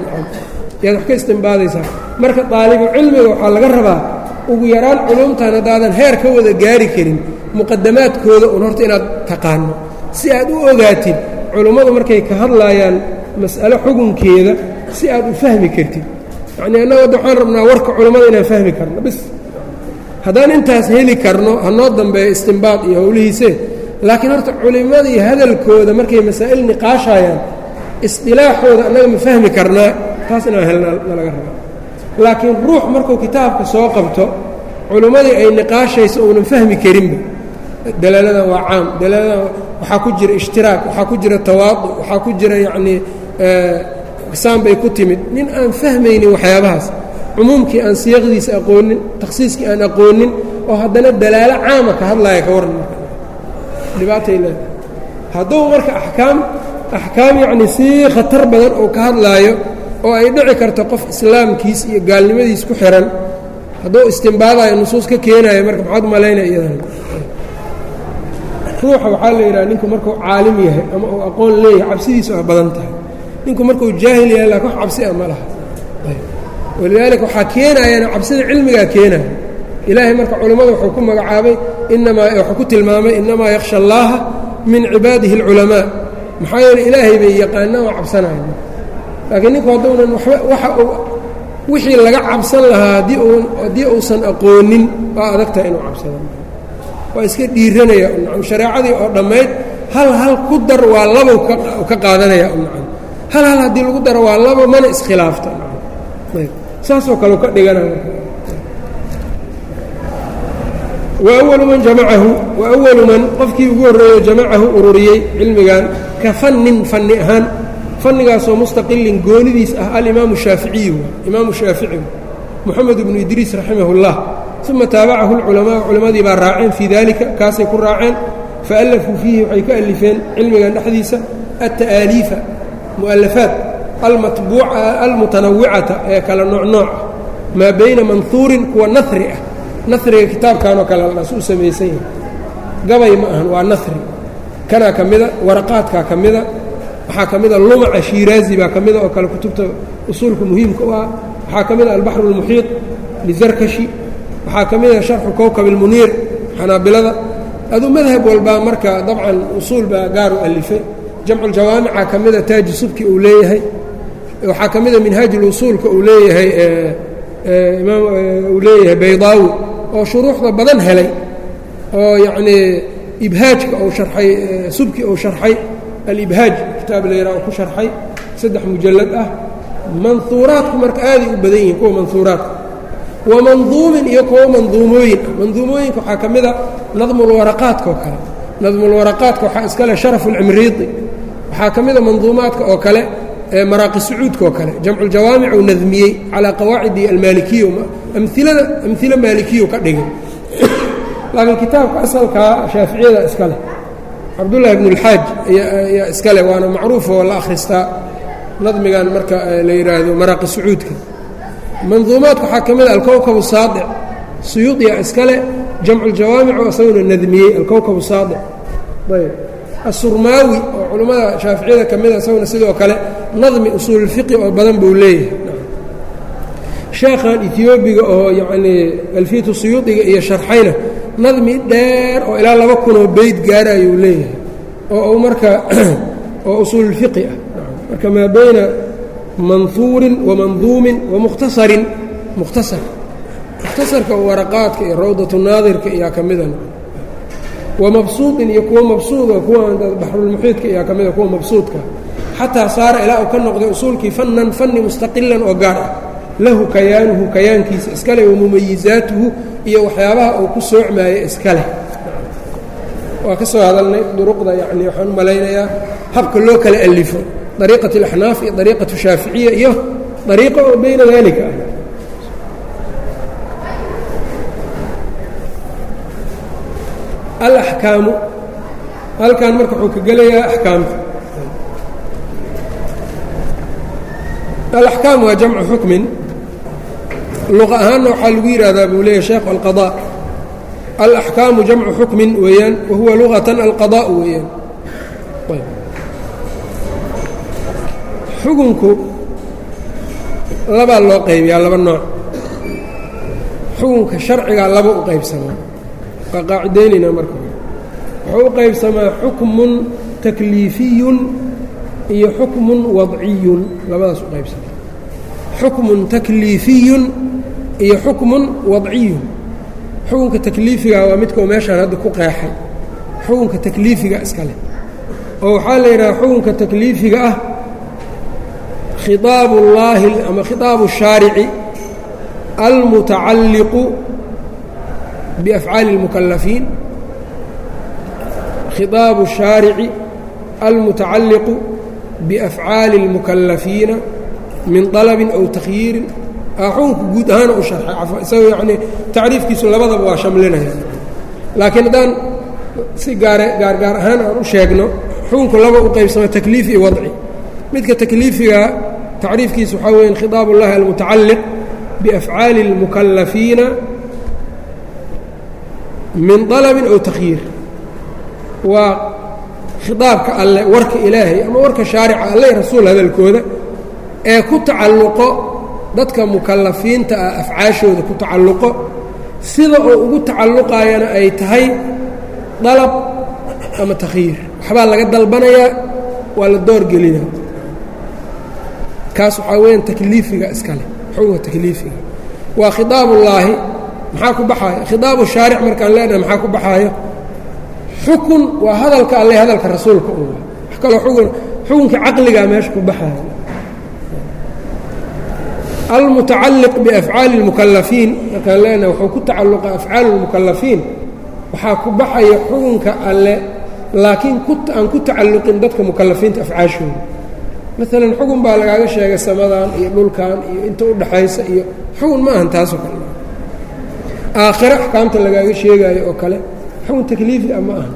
yaad wax ka istimbaadaysaa. Marka daalibu cilmiga waxaa laga rabaa ugu yaraan culumtan haddaadan heer ka wada gaari karin muqadamaadkooda un horta inaad taqaano. Si aad u ogaatid culummadu markay ka hadlaayaan mas'alo xukunkeeda si aad u fahmi kartid yacnii annaga wadda waxaan rabnaa warka culammada inaan fahmi karno bis. Haddaan intaas heli karno hanoo dambeeyo istimbaad iyo howlihiise laakiin horta culimmadii hadalkooda markay masaa'il niqaashayaan isdilaaxooda annaga ma fahmi karnaa. Taas inaan helna nalaga rabaa. Laakiin ruux markuu kitaabka soo qabto culimmadii ay niqaashayso uunan fahmi karinba. Dalaaladan waa caam dalaaladan waxaa ku jira ishtiraak waxaa ku jira tawaadu waxaa ku jira yacnii saan bay ku timid. Nin aan fahmaynin waxyaabahaas cumuumkii aan siyaqdiisa aqoonin takhsiiskii aan aqoonin oo haddana dalaalo caama ka hadlaaya ka marka. Dhibaatay leedahay. Hadduu marka axkaam axkaam yacnii sii khatar badan oo ka hadlaayo oo ay dhici karto qof islaamkiis iyo gaalnimadiis ku xihan hadduu istimbaadayo nusuus ka keenayo marka maxaad malaynaya iyadan ruuxa waxaa la yidhaha ninku markuu caalim yahay ama uu aqoon leeyahay cabsidiisu aa badan tahay ninku markuu jaahil yahay laakin wax cabsi a ma laha. Walidaalika waxaa keenayana cabsida cilmigaa keenaya ilaahay marka culimmada wuxuu ku magacaabay inamaa wuxuu ku tilmaamay inamaa yakhsha allaaha min cibaadihi اlculamaa maxaa yeele ilaahay bay yaqaanaan oo cabsanayan laakiin ninku hadduunan waxa wixii laga cabsan lahaa haddii u haddii uusan aqoonin waa adagtahay inuu cabsado. Waa iska dhiiranaya shareecadii oo dhammayd hal hal ku dar waa labow ka qaadanaya hal hal haddii lagu daro waa labo mana iskhilaafta. Saasoo kale ka dhiganaya wawalu man jamacahu wa awalu man qofkii ugu horreeyo jamacahu ururiyey cilmigan ka fannin fanni ahaan fannigaasoo mustaqilin goonidiis ah alimaamu shaaficiyu imaamu shaafici moxamed ibnu idriis raximah اllah uma taabacahu اlculamaau culammadii baa raaceen fii dalika kaasay ku raaceen faallafuu fiihi waxay ka alifeen cilmigan dhexdiisa alta'aaliifa mu'alafaat almutanawicata ee kala nooc nooc ah maa bayna manhuurin kuwa nahri ah nahriga kitaabkanoo kale las u samaysan yahay gabay ma ahan waa nahri kanaa ka mida waraqaadkaa ka mida waxaa ka mida lumaca shiiraazi baa ka mida oo kale kutubta usuulka muhiimka u ah waxaa ka mida albaxru اlmuxiiط lizarkashi waxaa ka mida sharxu kowkab اlmuniir xanaabilada aduu madhab walbaa marka dabcan usuul baa gaar u alifay jamcu ljawaamica ka mida taaji subki uu leeyahay waxaa ka mida minhaaj اlusuulka uu leeyahay uu leeyahay baydaawi oo shuruuxda badan helay oo yacnii ibhaajka uu sharxay subki uu sharxay alibhaaj kitaab la oo ku sharxay saddex mujallad ah manhuuraadku marka aaday u badan yihiin kuwa manhuuraadka wa manduumin iyo kuwa manduumooyin manduumooyinka waxaa ka mida nadmulwaraqaadka oo kale nadmulwaraqaadka waxaa iska leh sharafu اlcimriidi waxaa ka mida manduumaadka oo kale maraaqi sacuudka oo kale jamculjawaamic uu nadmiyey calaa qawaacidi almaalikiya amilada amilo maalikiyu ka dhigay. Laakiin kitaabka asalkaa shaaficiyada iska leh cabdullaahi bn اlxaaj ayaa iska leh waana macruuf oo la akhristaa nadmigan marka la yidhaahdo maraaqi sacuudka. Manduumaadka waxaa ka mida alkowkab saadic suyuudiya iska leh jamcu ljawaamic oo isaguna nadmiyey alkowkab saadic. Ayb asurmaawi oo culammada shaaficiyada ka mida isaguna sidoo kale nadmi usuululfiqi oo badan buu leeyahay. Sheekhan etiyoobiga oo yacnii alfiyatu suyuudiga iyo sharxayna nadmi dheer oo ilaa laba kunoo beyd gaara ayuu leeyahay oo uu marka oo usuululfiqi ah. Marka maa bayna manhuurin wa manduumin wa mukhtasarin mukhtasar. Mukhtasarka waraqaadka iyo rawdatu naadirka iyaa ka mida wa mabsuudin iyo kuwa mabsuuda kuwa baxrulmuxiidka iyaa ka mida kuwa mabsuudka. Xataa saara ilaa uu ka noqday usuulkii fannan fanni mustaqilan oo gaar ah. Lahu kayaanuhu kayaankiisa iskale wa mumayizaatuhu iyo waxyaabaha uu ku soocmaayo iskale. Waa ka soo hadalnay duruqda yani waxaan u malaynayaa habka loo kala alifo. Dariiqat alaxnaaf iyo dariiqatu shaaficiya iyo dariiqa oo bayna daalika ah alaxkaamu halkan marka wuxuu ka gelayaa axkaamta alaxkaam waa jamcu xukmin. Luqa ahaanna waxaa lagu yidhahdaa buu leeyahy sheekh alqadaa. Alaxkaamu jamcu xukmin weeyaan wa huwa luqatan alqadaa weeyaan. Xukunku labaa loo qaybiyaa laba nooc. Xukunka sharcigaa laba u qaybsamaa qaqaacdeynayna marka. Wuxuu u qaybsamaa xukmun takliifiyun iyo xukmun wadciyun. Labadaas u qaybsama xukmun takliifiyun iyo xukmun wadciyun. Xukunka takliifiga waa midka meeshaan hadda ku qeexay. Xukunka takliifiga iskaleh oo waxaa la yidhaha xukunka takliifiga ah khiaabullaahi ama khitaabu shaarici almutacalliqu biafcaali اlmukalafiin khiطaabu الshaarici almutacalliqu biafcaali اlmukalafiina min طalabin aw takhyiirin xukunka guud ahaana u sharxay cafwa isagoo yacnii tacriifkiisu labadaba waa shamlinaya laakiin haddaan si gaare gaargaar ahaan aan u sheegno xukunku laba u qaybsama takliif iyo wadci midka takliifiga tacriifkiisa waxaa weya khiطaab اllahi almutacalliq biafcaali اlmukalafiina min طalabin aw takhyiir waa khiطaabka alle warka ilaahay ama warka shaarica alle rasuul hadalkooda ee ku tacalluqo dadka mukalafiinta ah afcaashooda ku tacalluqo sida oo ugu tacalluqayana ay tahay dalab ama takhyiir waxbaa laga dalbanayaa waa la doorgelinaa kaas waxaa weyaan takliifiga iskale xukunka takliifiga waa khitaabullaahi maxaa ku baxaaya khitaabu shaaric markaan leenahay maxaa ku baxaayo? Xukun waa hadalka alle hadalka rasuulka un wax kaloo xukun xukunka caqligaa meesha ku baxaaya almutacalliq biafcaali اlmukalafiin markaan leenahay wuxuu ku tacalluqa afcaal اlmukalafiin waxaa ku baxaya xukunka alle laakiin aan ku tacalluqin dadka mukalafiinta afcaashooda. Maalan xukun baa lagaaga sheegay samadan iyo dhulkan iyo inta u dhaxaysa iyo xukun ma ahan taasoo kale aakhiro axkaamta lagaaga sheegaayo oo kale xukun takliifi ah ma aha.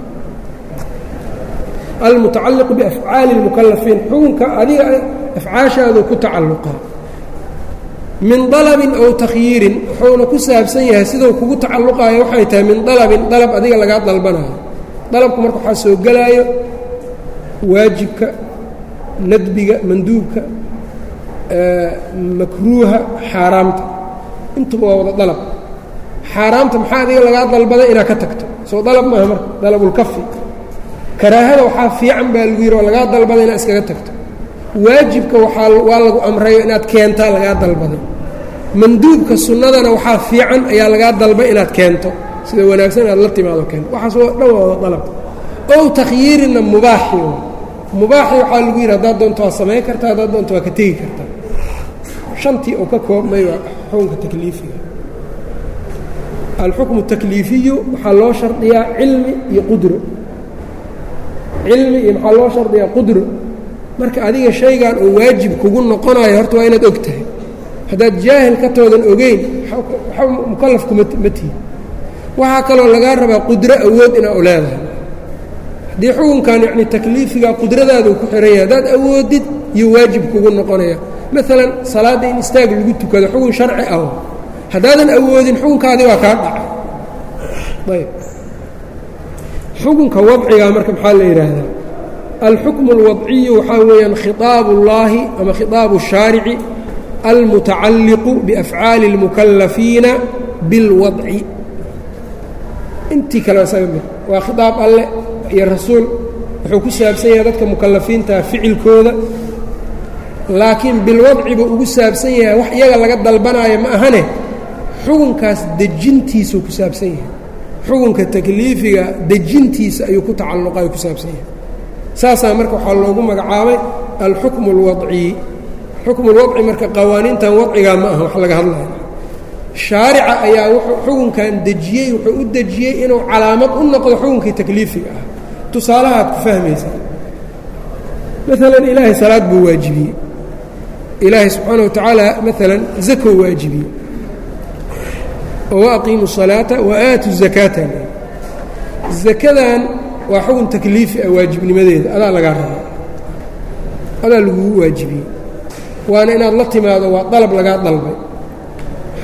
Almutacalliq biafcaali اlmukalafiin xukunka adiga afcaashaadu ku tacalluqa. Min dalabin aw takhyiirin wuxuuna ku saabsan yahay siduu kugu tacalluqaayo waxay tahay min dalabin dalab adiga lagaa dalbanayo dalabku marka waxaa soo gelaayo waajibka nadbiga manduubka makruuha xaaraamta. Intuba waa wada dalab xaaraamta maxaa adiga lagaa dalbaday inaad ka tagto? Soo dalab maaha marka dalabulkafi karaahada waxaa fiican baa lagu yidhi oo lagaa dalbaday inaad iskaga tagto. Waajibka waaa waa lagu amrayo inaad keentaa lagaa dalbaday. Manduubka sunnadana waxaa fiican ayaa lagaa dalbay inaad keento. Sida wanaagsan inaad la timaado keento waxaas dhan waa wada dalab. Ow takhyiirinna mubaaxi mubaaxi waxaa lagu yidhi haddaad doonto waa samayn kartaa haddaad doonto waa ka tegi kartaa. Shantii oo ka koobmay waa xukunka takliifiga alxukmu takliifiyu waxaa loo shardiyaa cilmi iyo qudro cilmi iyo maxaa loo shardiyaa qudro marka adiga shaygan oo waajib kugu noqonayo horta waa inaad og tahay haddaad jaahil ka toodan ogeyn mukalafkuma ma tihi. Waxaa kaloo lagaa rabaa qudro awood inaa u leedahay. Haddii xukunkan yacni takliifiga qudradaaduu ku xihan yahay haddaad awoodid iyo waajib kugu noqonaya. Maalan salaadda in istaag lagu tukado xukun sharci ah haddaadan awoodin xukunkaadii waa kaa dhaca ayb xukunka wadciga marka maxaa la yidhaahdaa alxukmu اlwadciyu waxaa weeyaan khiطaabu اllahi ama khiطaabu الshaarici almutacalliqu biafcaali اlmukalafiina biاlwadci intii kale isaga mid waa khiطaab alleh iyo rasuul wuxuu ku saabsan yahay dadka mukalafiinta ficilkooda laakiin bilwadci buu ugu saabsan yahay wax iyaga laga dalbanaayo ma ahane xukunkaas dejintiisuu ku saabsan yahay. Xukunka takliifiga dejintiisa ayuu ku tacalluqa ay ku saabsan yahay. Saasaa marka waxaa loogu magacaabay alxukmu اlwadci xukmu lwadci marka qawaaniintan wadcigaa ma aha wax laga hadlayo. Shaarica ayaa xukunkan dejiyey wuxuu u dejiyey inuu calaamad u noqdo xukunkii takliifiga ah. Tusaalahaad ku fahmaysaa maalan ilaahay salaad buu waajibiyey. Ilaahay subxaana wa tacaala maalan zakow waajibiyey oo waaqiimu الsalaata waaatu zakaata zakadan waa xukun takliifi ah waajibnimadeeda. Adaa lagaa rabaa adaa lagugu waajibiyey waana inaad la timaado waa dalab lagaa dalbay.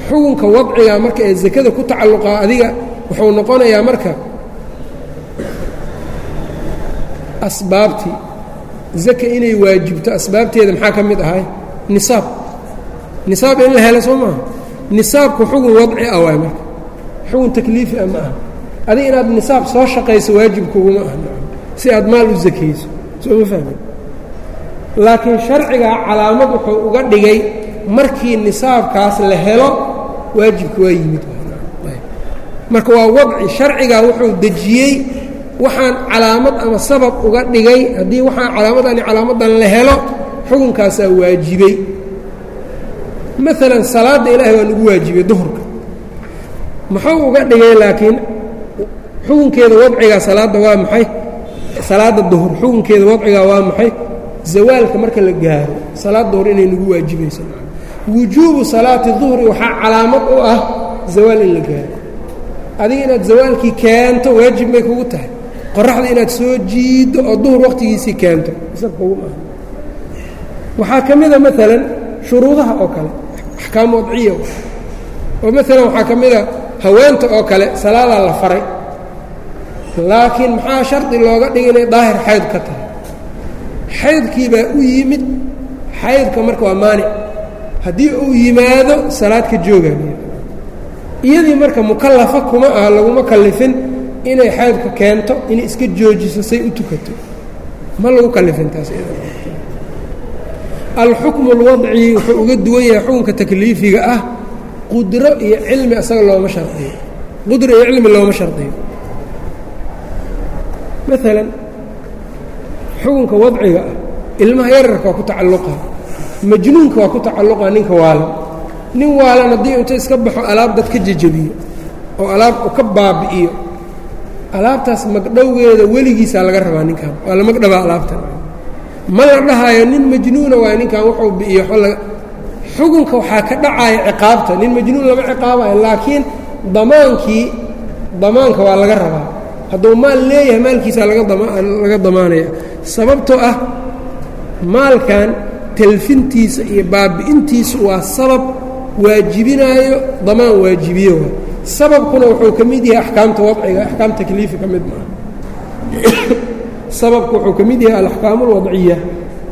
Xukunka wadciga marka ee zakada ku tacalluqaa adiga wuxuu noqonayaa marka asbaabtii zaka inay waajibto asbaabteeda maxaa ka mid ahay? Nisaab. Nisaab in la helo soo maaha nisaabku xukun wadci ah waay marka. Xukun takliifi ah ma aha. Adiga inaad nisaab soo shaqayso waajibkuguma ah si aad maal u zakayso. Soo ma fahmin? Laakiin sharcigaa calaamad wuxuu uga dhigay markii nisaabkaas la helo waajibka waa yimid. Marka waa wadci. Sharcigaa wuxuu dejiyey waxaan calaamad ama sabab uga dhigay. Haddii waxaan calaamadan la helo xukunkaasaa waajibay maalan salaadda ilaahay waa nagu waajibiyey duhurka. Muxuu uga dhigay laakiin xukunkeeda wadcigaa salaadda waa maxay? Salaadda duhur xukunkeeda wadcigaa waa maxay? Zawaalka marka la gaaro salaad duhur inay nagu waajibayso wujuubu salaati duhri waxaa calaamad u ah zawaal in la gaaro. Adiga inaad zawaalkii keento waajib bay kugu tahay. Qoraxda inaad soo jiiddo oo duhur wakhtigiisii keento isag kugu maaha waxaa ka mida maalan shuruudaha oo kale axkaam wadciya oo maalan waxaa ka mida haweenta oo kale salaadaa la faray. Laakiin maxaa shardi looga dhigay inay daahir xayd ka tahay? Xaydkii baa u yimid xaydka marka waa maanic haddii uu yimaado salaad ka joogaan iyadii marka mukallafa kuma ah laguma kallifin inay xaydka keento inay iska joojiso say u tukato. Ma lagu kallifin taas alxukmu اlwadci wuxuu uga duwan yahay xukunka takliifiga ah qudro iyo cilmi asaga looma shardiyo. Qudro iyo cilmi looma shardiyo. Maalan xukunka wadciga ah ilmaha yararka waa ku tacalluqa majnuunka waa ku tacalluqa ninka waalan nin waalan haddii inta iska baxo alaab dad ka jejebiyo oo alaab ka baabi'iyo. Alaabtaas magdhowgeeda weligiisaa laga rabaa ninkan waa la magdhabaa alaabtan ma la dhahaayo nin majnuuna waay ninkan wuxuu bi'iyo xukunka waxaa ka dhacaya ciqaabta nin majnuun lama ciqaabayo laakiin damaankii damaanka waa laga rabaa. Hadduu maal leeyahay maalkiisaa laga damaanaya sababtoo ah maalkan talfintiisa iyo baabi'intiisu waa sabab waajibinaayo damaan waajibiyo waa. Sababkuna wuxuu ka mid yahay axkaamta wadciga axkaam takliifi ka mid maaha sababku wuxuu ka mid yahay alaxkaam alwadciya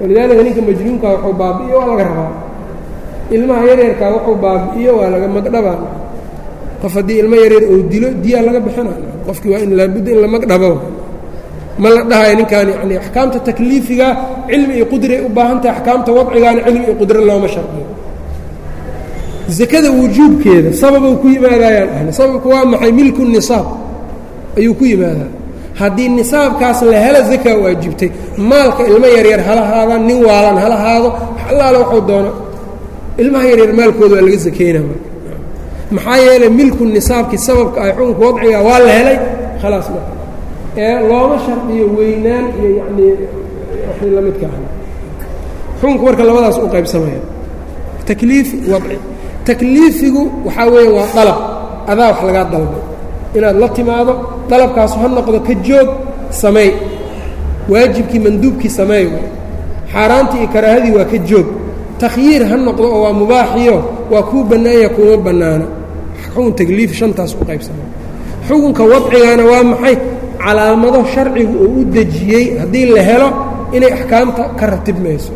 walidaalika ninka majnuunka wuxuu baabi'iyo waa laga rabaa. Ilmaha yaryarkaa wuxuu baabi'iyo waa laga magdhabaa. Qof haddii ilmo yaryar ou dilo diyaa laga bixina qofkii waa in laabudda in la magdhabo. Ma la dhahayo ninkan yani axkaamta takliifiga cilmi iyo qudray u baahan tahay axkaamta wadcigaana cilmi iyo qudro looma shardiyo. Zakada wujuubkeeda sababuu ku yimaadaayaan ahna sababku waa maxay? Milku nisaab ayuu ku yimaadaa haddii nisaabkaas la helo zakaa waajibtay maalka ilmo yaryar halahaada nin waalan halahaado allaale waxuu doono ilmaha yaryar maalkooda waa laga zakeynaa maxaa yeelay milku nisaabkii sababka ay xukunka wadciga waa la helay khalaas ma ee looma shardiyo weynaan iyo yacnii waxay la midka ah xukunku marka labadaas u qaybsamaya. Takliifi wadci. Takliifigu waxaa weeye waa dalab. Adaa wax lagaa dalbay inaad la timaado dalabkaasu ha noqdo ka joog sameey waajibkii manduubkii sameey xaaraantii iyo karaahadii waa ka joog. Takhyiir ha noqdo oo waa mubaaxiyo waa kuu bannaanya kuma bannaana. Xukun takliifi shantaas u qaybsamay xukunka wadcigana waa maxay? Calaamado sharcigu uu u dejiyey haddii la helo inay axkaamta ka ratibmayso.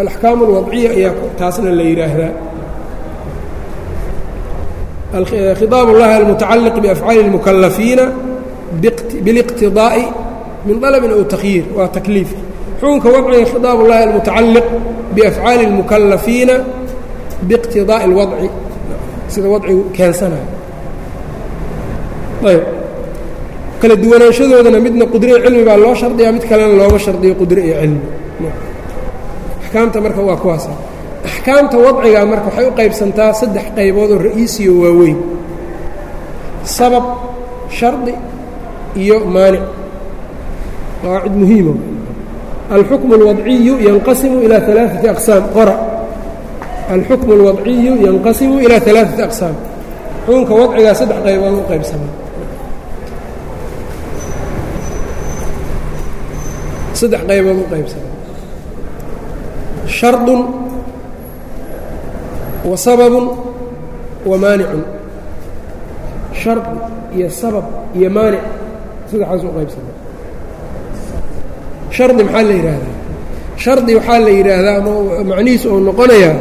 Alaxkaam alwadciya ayaa taasna la yidhaahdaa khiطaab اllahi almutacaliq biafcaali اlmukalafiina biliqtidaa'i min dalabin aw takhyiir waa takliif xukunka wadciga khiطaab اllahi almutacaliq biafcaali اlmukalafiina biiqtidaa'i اlwadci sida wadcigu keensanayo ayb kala duwanaanshadoodana midna qudre iyo cilmi baa loo shardiyaa mid kalena looma shardiyo qudre iyo cilmi axkaamta marka waa kuwaasa axkaamta wadciga marka waxay u qaybsantaa saddex qaybood oo ra'iisiyo waaweyn sabab shardi iyo maanic qawaacid muhiima alxukmu اlwadciyu yanqasimu ilaa alaaثati aqsaam qora alxukmu اlwadciyu yanqasimu ilaa alaaثati aqsaam xukunka wadcigaa saddex qaybood u qaybsamaa saddex qaybood u qaybsamaa shardun wa sababun wa maanicun. Shardi iyo sabab iyo maanic saddexaas u qaybsamaa shardi maxaa la yidhaahdaa shardi waxaa la yidhaahdaa ama macnihiisu uu noqonayaa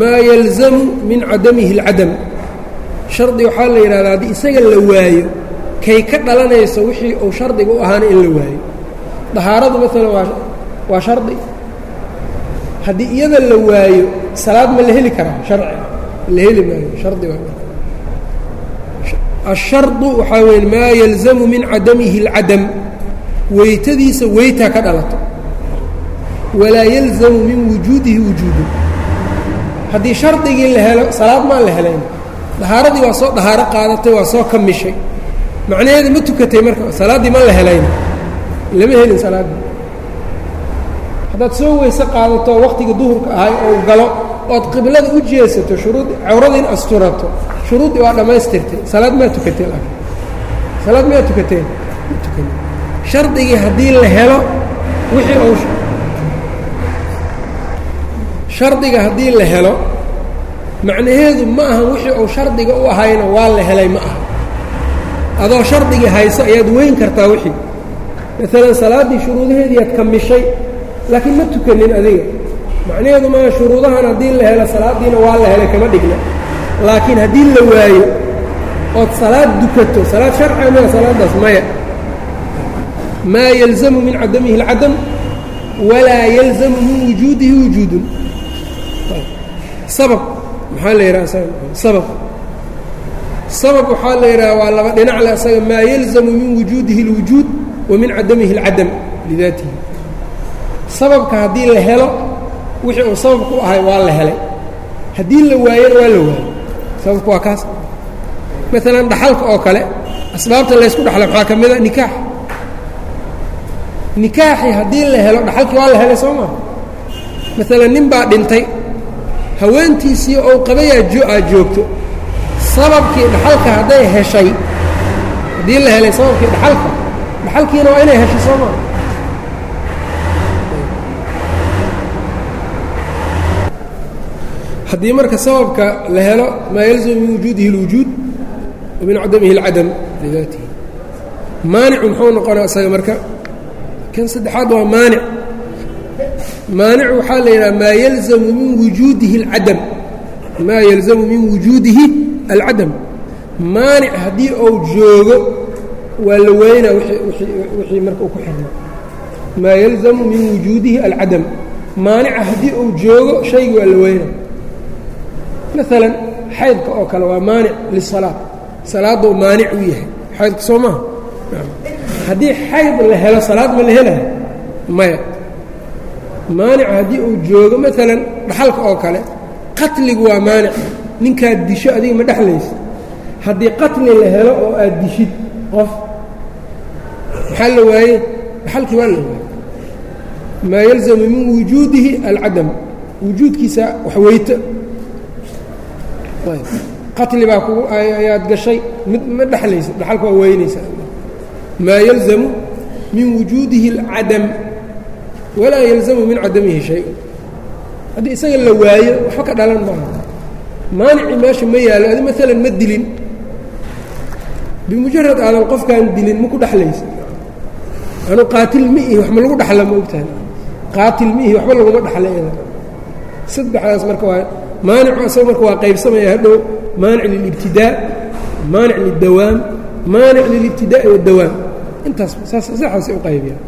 maa yalzamu min cadamihi اlcadam shardi waxaa la yidhahdaa haddii isaga la waayo kay ka dhalanayso wixii uu shardiga u ahaana in la waayo. Dahaaradu maalan waa waa shardi. Haddii iyada la waayo salaad ma la heli karaa sharci. La heli maayo shardi waa ashardu waxaa weeye maa yalzamu min cadamihi اlcadam weytadiisa weytaa ka dhalato. Walaa yalzamu min wujuudihi wujuudu. Haddii shardigii la helo salaad maan la helayn. Dahaaradii waa soo dahaaro qaadatay waa soo kamishay. Macnaheeda ma tukatay marka salaaddii ma la helayn. Lama helin salaaddii haddaad soo weyse qaadato waqtiga duhurka ahay ou galo ood qiblada u jeesato shuruud cawradiin asturato. Shuruuddii waa dhammaystirtay salaad maa laakiin. Salaad maa tukateen shardigii haddii la helo wixii uu shardiga haddii la helo macnaheedu ma aha wixii uu shardiga u ahayna waa la helay ma aha. Adoo shardigii hayso ayaad weyn kartaa wixii. Maalan salaaddii shuruudaheedii aad kamishay laakiin ma tukanin adiga macnaheedu maaha shuruudahan haddii la helo salaaddiina waa la helay kama dhigna laakiin haddii la waayo ood salaad dukato salaad sharciga maya salaaddaas maya maa yalzamu min cadamihi اlcadam walaa yalzamu min wujuudihi wujuudun sabab maxaa la yidhaha asaga sabab sabab waxaa la yidhaha waa laba dhinac le asaga maa yalzamu min wujuudihi اlwujuud wa min cadamihi اlcadam lidaatihi sababka haddii la helo wixii uu sababku ahay waa la helay. Haddii la waayona waa la waayey sababku waa kaas. Maalan dhaxalka oo kale asbaabta laysku dhaxla maxaa ka mida nikaax. Nikaaxi haddii la helo dhaxalkii waa la helay soo maa maalan nin baa dhintay haweentiisii ou qabayaa aad joogto sababkii dhaxalka hadday heshay haddii la helay sababkii dhaxalka dhaxalkiina waa inay heshay soo maa haddii marka sababka la helo maa yalzamu min wujuudihi اlwujuud wa min cadamihi اlcadam lidaatihi maanicu muxuu noqonaa isaga marka kan saddexaad waa maanic maanic waxaa la yidhaha maa yalzamu min wujuudihi اlcadam maa yalzamu min wujuudihi alcadam maanic haddii uu joogo waa la weynaa wixii marka uu ku xirna maa yalzamu min wujuudihi alcadam maanica haddii uu joogo shaygi waa la weynaa maalan xaydka oo kale waa maanic lisalaad. Salaaduu maanic u yahay. Xaydka soo maha haddii xayd la helo salaad ma la helayo? Maya. Maanic haddii uu joogo maalan dhaxalka oo kale qatligu waa maanic. Ninkaad disho adiga ma dhexlaysa haddii qatli la helo oo aad dishid qof maxaa la waaye dhaxalkii waa la waaye maa yalzamu min wujuudihi alcadam. Wujuudkiisa wax weyto qatli baa kugu ayaad gashay mid ma dhexlaysa dhaxalka waa weynaysa maa yalzamu min wujuudihi اlcadam walaa yalzamu min cadamihi shay haddii isaga la waayo waxba ka dhalan maaha maanicii meesha ma yaallo adi maalan ma dilin bimujarad aadan qofkaan dilin ma ku dhexlaysa anu qaatil ma ihi wax lagu dhexla ma ogtahay qaatil ma ihi waxba laguma dhexla eda saddexdaas marka waa maanicu asaga marka waa qaybsamaya hadhow maanic lilibtidaa maanic lildawaam maanic lilibtidaa'i wadawaam intaas saxaasay u qaybiyaan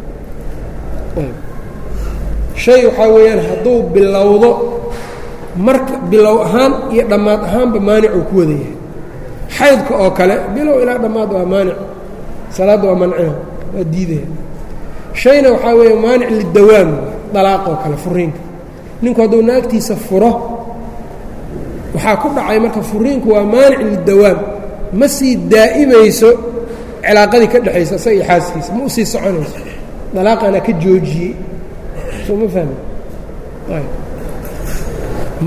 shay waxaa weeyaan hadduu bilowdo marka bilow ahaan iyo dhammaad ahaanba maanicuu ku wada yahay. Xaydka oo kale bilow ilaa dhammaad waa maanic. Salaadda waa manciha waa diidaya shayna waxaa weeye maanic lidawaam dalaaq oo kale furiinka ninku hadduu naagtiisa furo waxaa ku dhacay marka furiinku waa maanic lidawaam ma sii daa'imayso cilaaqadii ka dhexaysa isaga iyo xaaskiisa. Ma u sii soconayso. Dalaaqana ka joojiyey. Soo ma fahmi.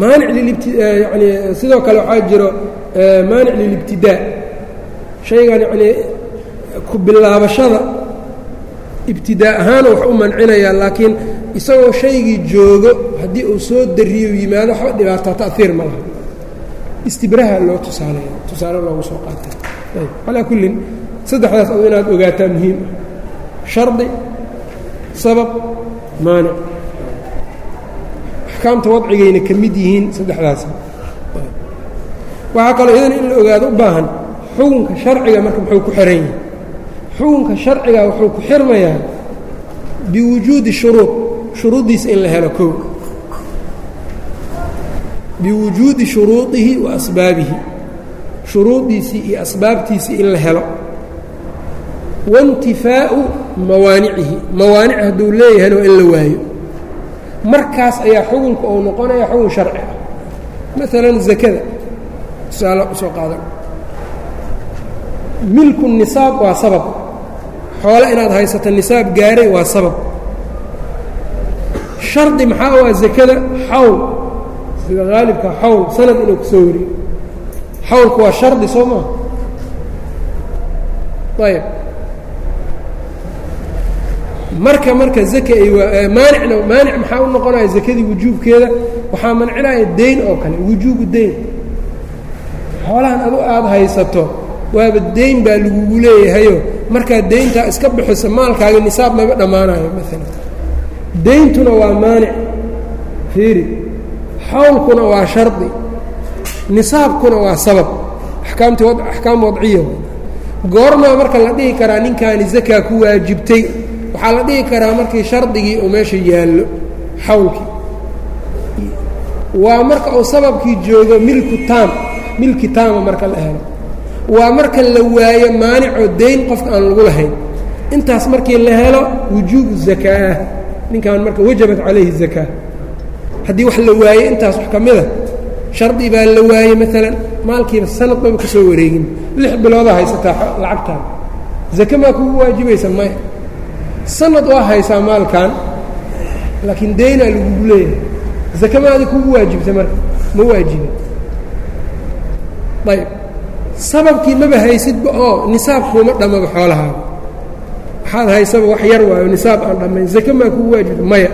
Maanic lilibti yani sidoo kale waxaa jiro maanic lilibtidaa shaygan yanii ku bilaabashada ibtidaa ahaana wax u mancinayaa laakiin isagoo shaygii joogo haddii uu soo dariyo yimaado waxba dhibaataa ta'hiir ma laha istibraha loo tusaalaya tusaale loogu soo qaatay. Ayb calaa kullin saddexdaas adu inaad ogaataa muhiim ah. Shardi sabab maanic axkaamta wadcigayna ka mid yihiin saddexdaas. Waxaa kaloo iyadana in la ogaado u baahan xukunka sharciga marka muxuu ku xihan yahay. Xukunka sharciga wuxuu ku xirmayaa biwujuudi shuruud shuruuddiisa in la helo kow biwujuudi shuruudihi wa asbaabihi shuruuddiisii iyo asbaabtiisii in la helo waintifaa'u mawaanicihi mawaanic hadduu leeyahayna waa in la waayo markaas ayaa xukunka uu noqonaya xukun sharci ah maalan zakada tusaale u soo qaadan milku nisaab waa sabab xoole inaad haysato nisaab gaaray waa sabab shardi maxaa u ah zakada xawl sida haalibka xawl sanad inuu ku soo wariyo xawlku waa shardi soo maa ayb marka marka zaka ay maanicna maanic maxaa u noqonaya zakadii wujuubkeeda? Waxaa mancinaya deyn oo kale wujuubu deyn. Xoolahan adu aada haysato waaba deyn baa lagugu leeyahayo. Markaad deyntaa iska bixiso maalkaaga nisaab maba dhammaanayo maalan deyntuna waa maanic. Fiiri xawlkuna waa shardi nisaabkuna waa sabab. Akaamti axkaam wadciya goormaa marka la dhihi karaa ninkaani zakaa ku waajibtay waxaa la dhihi karaa markii shardigii uu meesha yaallo xawlkii. Waa marka uu sababkii joogo milku taam milki taama marka la helo. Waa marka la waayo maanicoo deyn qofka aan lagu lahayn. Intaas markii la helo wujuubu zakaa ninkan marka wajabat calayhi zakaa haddii wax la waaye intaas wax ka mida shardi baa la waayey maalan maalkiiba sanad ka soo wareegin. Lix biloodaa haysataa lacagtaan. Zake maa kugu waajibaysa maya sanad waa haysaa maalkan laakiin deynaa lagugu leeyahay zake maadi kugu waajibta marka ma waajibin. Ayb sababkii maba haysidba oo nisaab kuuma dhammaba xoolahaada waxaad haysaba wax yar waayo nisaab aan dhammayn. Zake maa kugu waajibta maya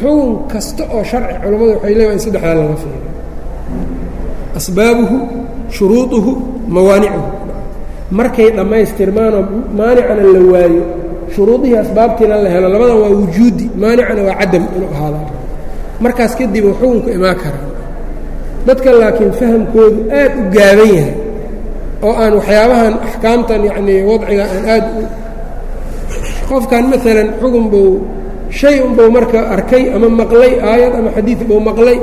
xukun kasta oo sharci culammadu waxay leeyahay in saddexdaa laga fiiriyo asbaabuhu shuruuduhu mawaanicuhu. Markay dhammaystirmaanoo maanicana la waayo shuruudihii asbaabtiina la helo labadan waa wujuudi maanicana waa cadam inuu ahaadaa markaas kadib xukunku imaan karaa dadka laakiin fahamkoodu aad u gaaban yahay oo aan waxyaabahan axkaamtan yacnii wadciga aan aad u qofkan maalan xukun buu shay unbuu marka arkay ama maqlay aayad ama xadiid buu maqlay.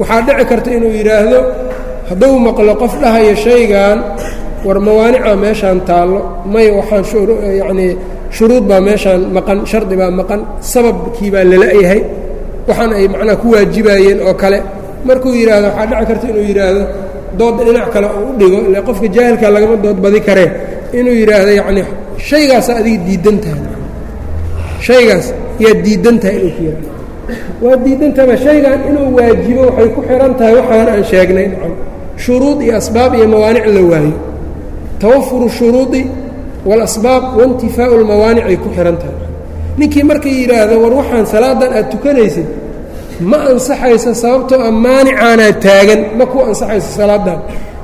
Waxaa dhici karta inuu yidhaahdo hadduu maqlo qof dhahayo shaygan war mawaanica meeshaan taallo. May waxaan yacnii shuruud baa meeshaan maqan shardi baa maqan sababkii baa lala-yahay waxaan ay macnaha ku waajibaayeen oo kale. Markuu yidhaahdo waxaa dhici karta inuu yidhaahdo doodda dhinac kale uu u dhigo ile qofka jaahilka lagama dood badi karee inuu yidhaahdo yacnii shaygaasa adiga diidan tahay shaygaas yaad diidan tahay inuu ku yidhahdo waa diidantaba shaygan inuu waajibo waxay ku xihan tahay waxaan aan sheegnay. Nacam shuruud iyo asbaab iyo mawaanic la waayo. Tawafuru shuruudi walasbaab waintifaau lmawaanicay ku xihan tahay. Ninkii markay yidhaahdo war waxaan salaadan aad tukanaysid ma ansaxayso sababtoo a maanicaanaa taagan ma ku ansaxayso salaadan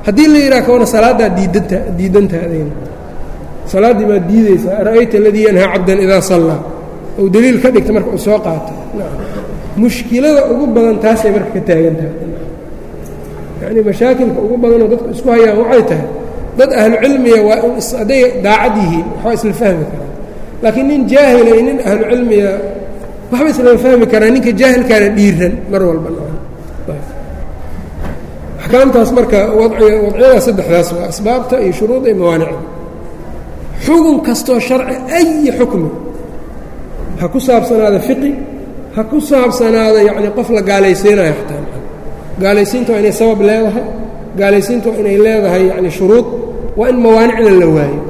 haddii la yidhaha kawana salaaddaa diidanta diidantaadayna salaaddii baad diidaysaa ara'ayta aladii yanhaa cabdan idaa sallaa ou deliil ka dhigta marka uu soo qaato. Mushkilada ugu badan taasay marka ka taagan tahay. Yacnii mashaakilka ugu badanoo dadku isku hayaan waxay tahay dad ahlucilmiya waa in hadday daacad yihiin waxba isla fahmi karaan laakiin nin jaahila iyo nin ahlucilmiya waxba islama fahmi karaa ninka jaahilkaana dhiiran mar walba axkaamtaas marka wadciyadaa saddexdaas waa asbaabta iyo shuruuda iyo mawaanicda. Xugun kastoo sharci ayi xukmi ha ku saabsanaada fiqi ha ku saabsanaada yacni qof la gaalaysiinayo xataa gaalaysiinta waa inay sabab leedahay gaalaysiinta waa inay leedahay yacni shuruud waa in mawaanicda la waayo.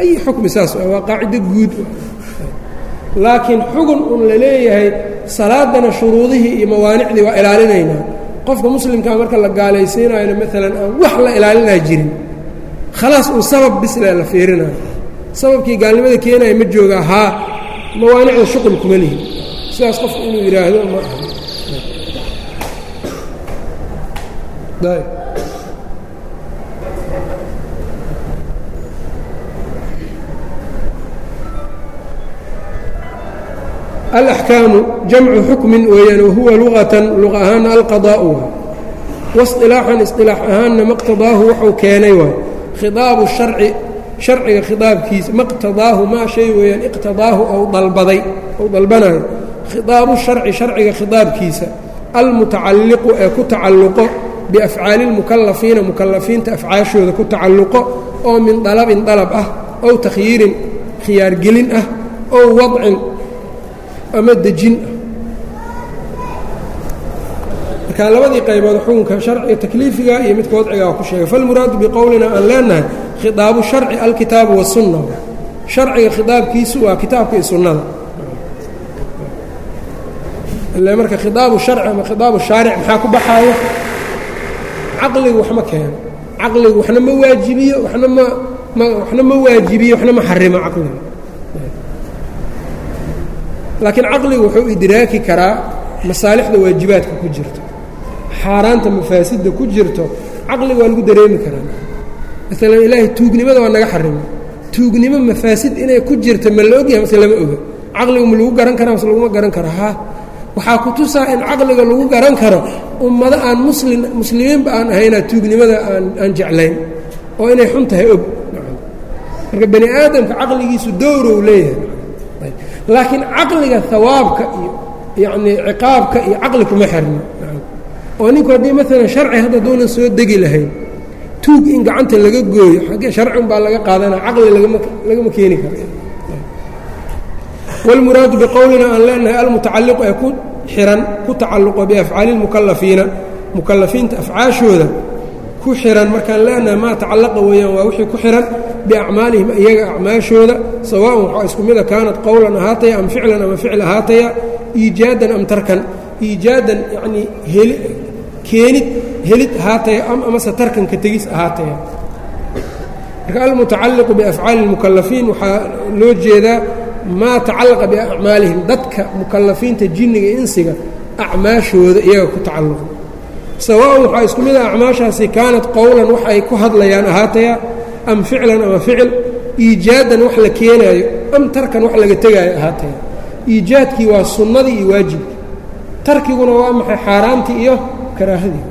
Ayi xukmi saas waa qaacido guud laakiin xugun un la leeyahay salaadana shuruudihii iyo mawaanicdii waa ilaalinaynaa. Qofka muslimkaa marka la gaalaysiinayona maalan aan wax la ilaalinaa jirin khalaas uu sabab bisle la fiirinayo. Sababkii gaalnimada keenaya ma joogaa haa mawaanicda shuqul kuma lihin. Sidaas qofku inuu yidhaahdo ma aha. Alaxkaamu jamcu xukmin weeyaan wahuwa luqatan luqa ahaanna alqadaa'u. Waay wasilaaxan isilaax ahaanna maqtadaahu wuxuu keenay waay. Khidaabu sharci sharciga khidaabkiisa maqtadaahu maa shay weeyaan iqtadaahu ou dalbaday ou dalbanayo. Khidaabu sharci sharciga khidaabkiisa almutacalliqu ee ku tacalluqo biafcaali lmukalafiina mukalafiinta afcaashooda ku tacalluqo oo min dalabin dalab ah ow takhyiirin khiyaargelin ah ow wadcin ama dejin ah. Marka labadii qaybood xukunka sharciga takliifiga iyo midka wadciga ku sheegay falmuraadu biqowlina aan leenahay khidaabu sharci alkitaabu wasunna sharciga khidaabkiisu waa kitaabka iyo sunnada. Ile marka khidaabu sharci ama khidaabu shaaric maxaa ku baxaaya caqligu wax ma keeno caqligu waxna ma waajibiyo waxna ma ma waxna ma waajibiyo waxna ma xarimo caqliga. Laakiin caqligu wuxuu idraaki karaa masaalixda waajibaadka ku jirto. Xaaraanta mafaasidda ku jirto caqliga waa lagu dareemi karaa maalan ilaahay tuugnimada waa naga xarimo. Tuugnimo mafaasid inay ku jirta ma la ogyahay mase lama oga. Caqligu ma lagu garan karaa mase laguma garan karo. Ha waxaa ku tusaa in caqliga lagu garan karo. Ummado aan muslim muslimiinba aan ahaynaa tuugnimada aan aan jeclayn oo inay xun tahay og. Marka bani aadamka caqligiisu dowrow leeyahay. Laakiin caqliga hawaabka iyo yacnii ciqaabka iyo caqli kuma xirno. Oo ninku haddii maalan sharci hadda duunan soo degi lahayn tuug in gacanta laga gooyo xaggee sharcin baa laga qaadanaya caqli lagama lagama keeni karo wاlmuraadu biqowlina aan leenahay almutacalliqu ee ku xihan ku tacalluqo biafcaali اlmukalafiina mukalafiinta afcaashooda ku xihan markaan leenahay maa tacallaqa weeyaan waa wixii ku xihan biacmaalihim iyaga acmaashooda sawaaءan waxaa isku mida kaanat qowlan ahaataya am ficlan ama ficl ahaataya iijaadan am tarkan iijaadan yanii heli keenid helid ahaataya am amase tarkanka tegis ahaataya marka almutacalliqu biafcaali اlmukalafiin waxaa loo jeedaa maa tacallaqa biacmaalihim dadka mukalafiinta jinniga insiga acmaashooda iyaga ku tacalluqa sawaaءan waxaa isku mid a acmaashaasi kaanat qowlan wax ay ku hadlayaan ahaataya am ficlan ama ficil iijaadan wax la keenaayo am tarkan wax laga tegaayo ahaataya iijaadkii waa sunnadii iyo waajibkii. Tarkiguna waa maxay xaaraantii iyo karaahadii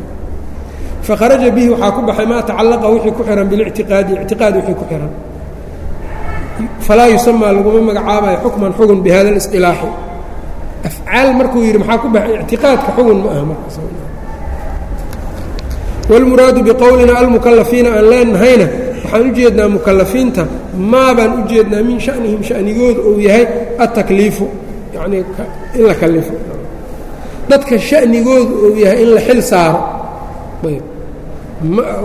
fakharaja bihi waxaa ku baxay maa tacallaqa wixii ku xihan bilictiqaadi ictiqaad wixii ku xihan falaa yusamaa laguma magacaabayo xukman xugun bi hada afcaal markuu yidhi maxaa ku baxay? Ictiqaadka xugun ma aha markaas wاlmuraadu biqowlina almukalafiina aan leenahayna waxaan u jeednaa mukalafiinta maa baan u min shanihim shanigooda uu yahay atakliifu yanii in la kalifo dadka shanigooda uu yahay in la xil saaro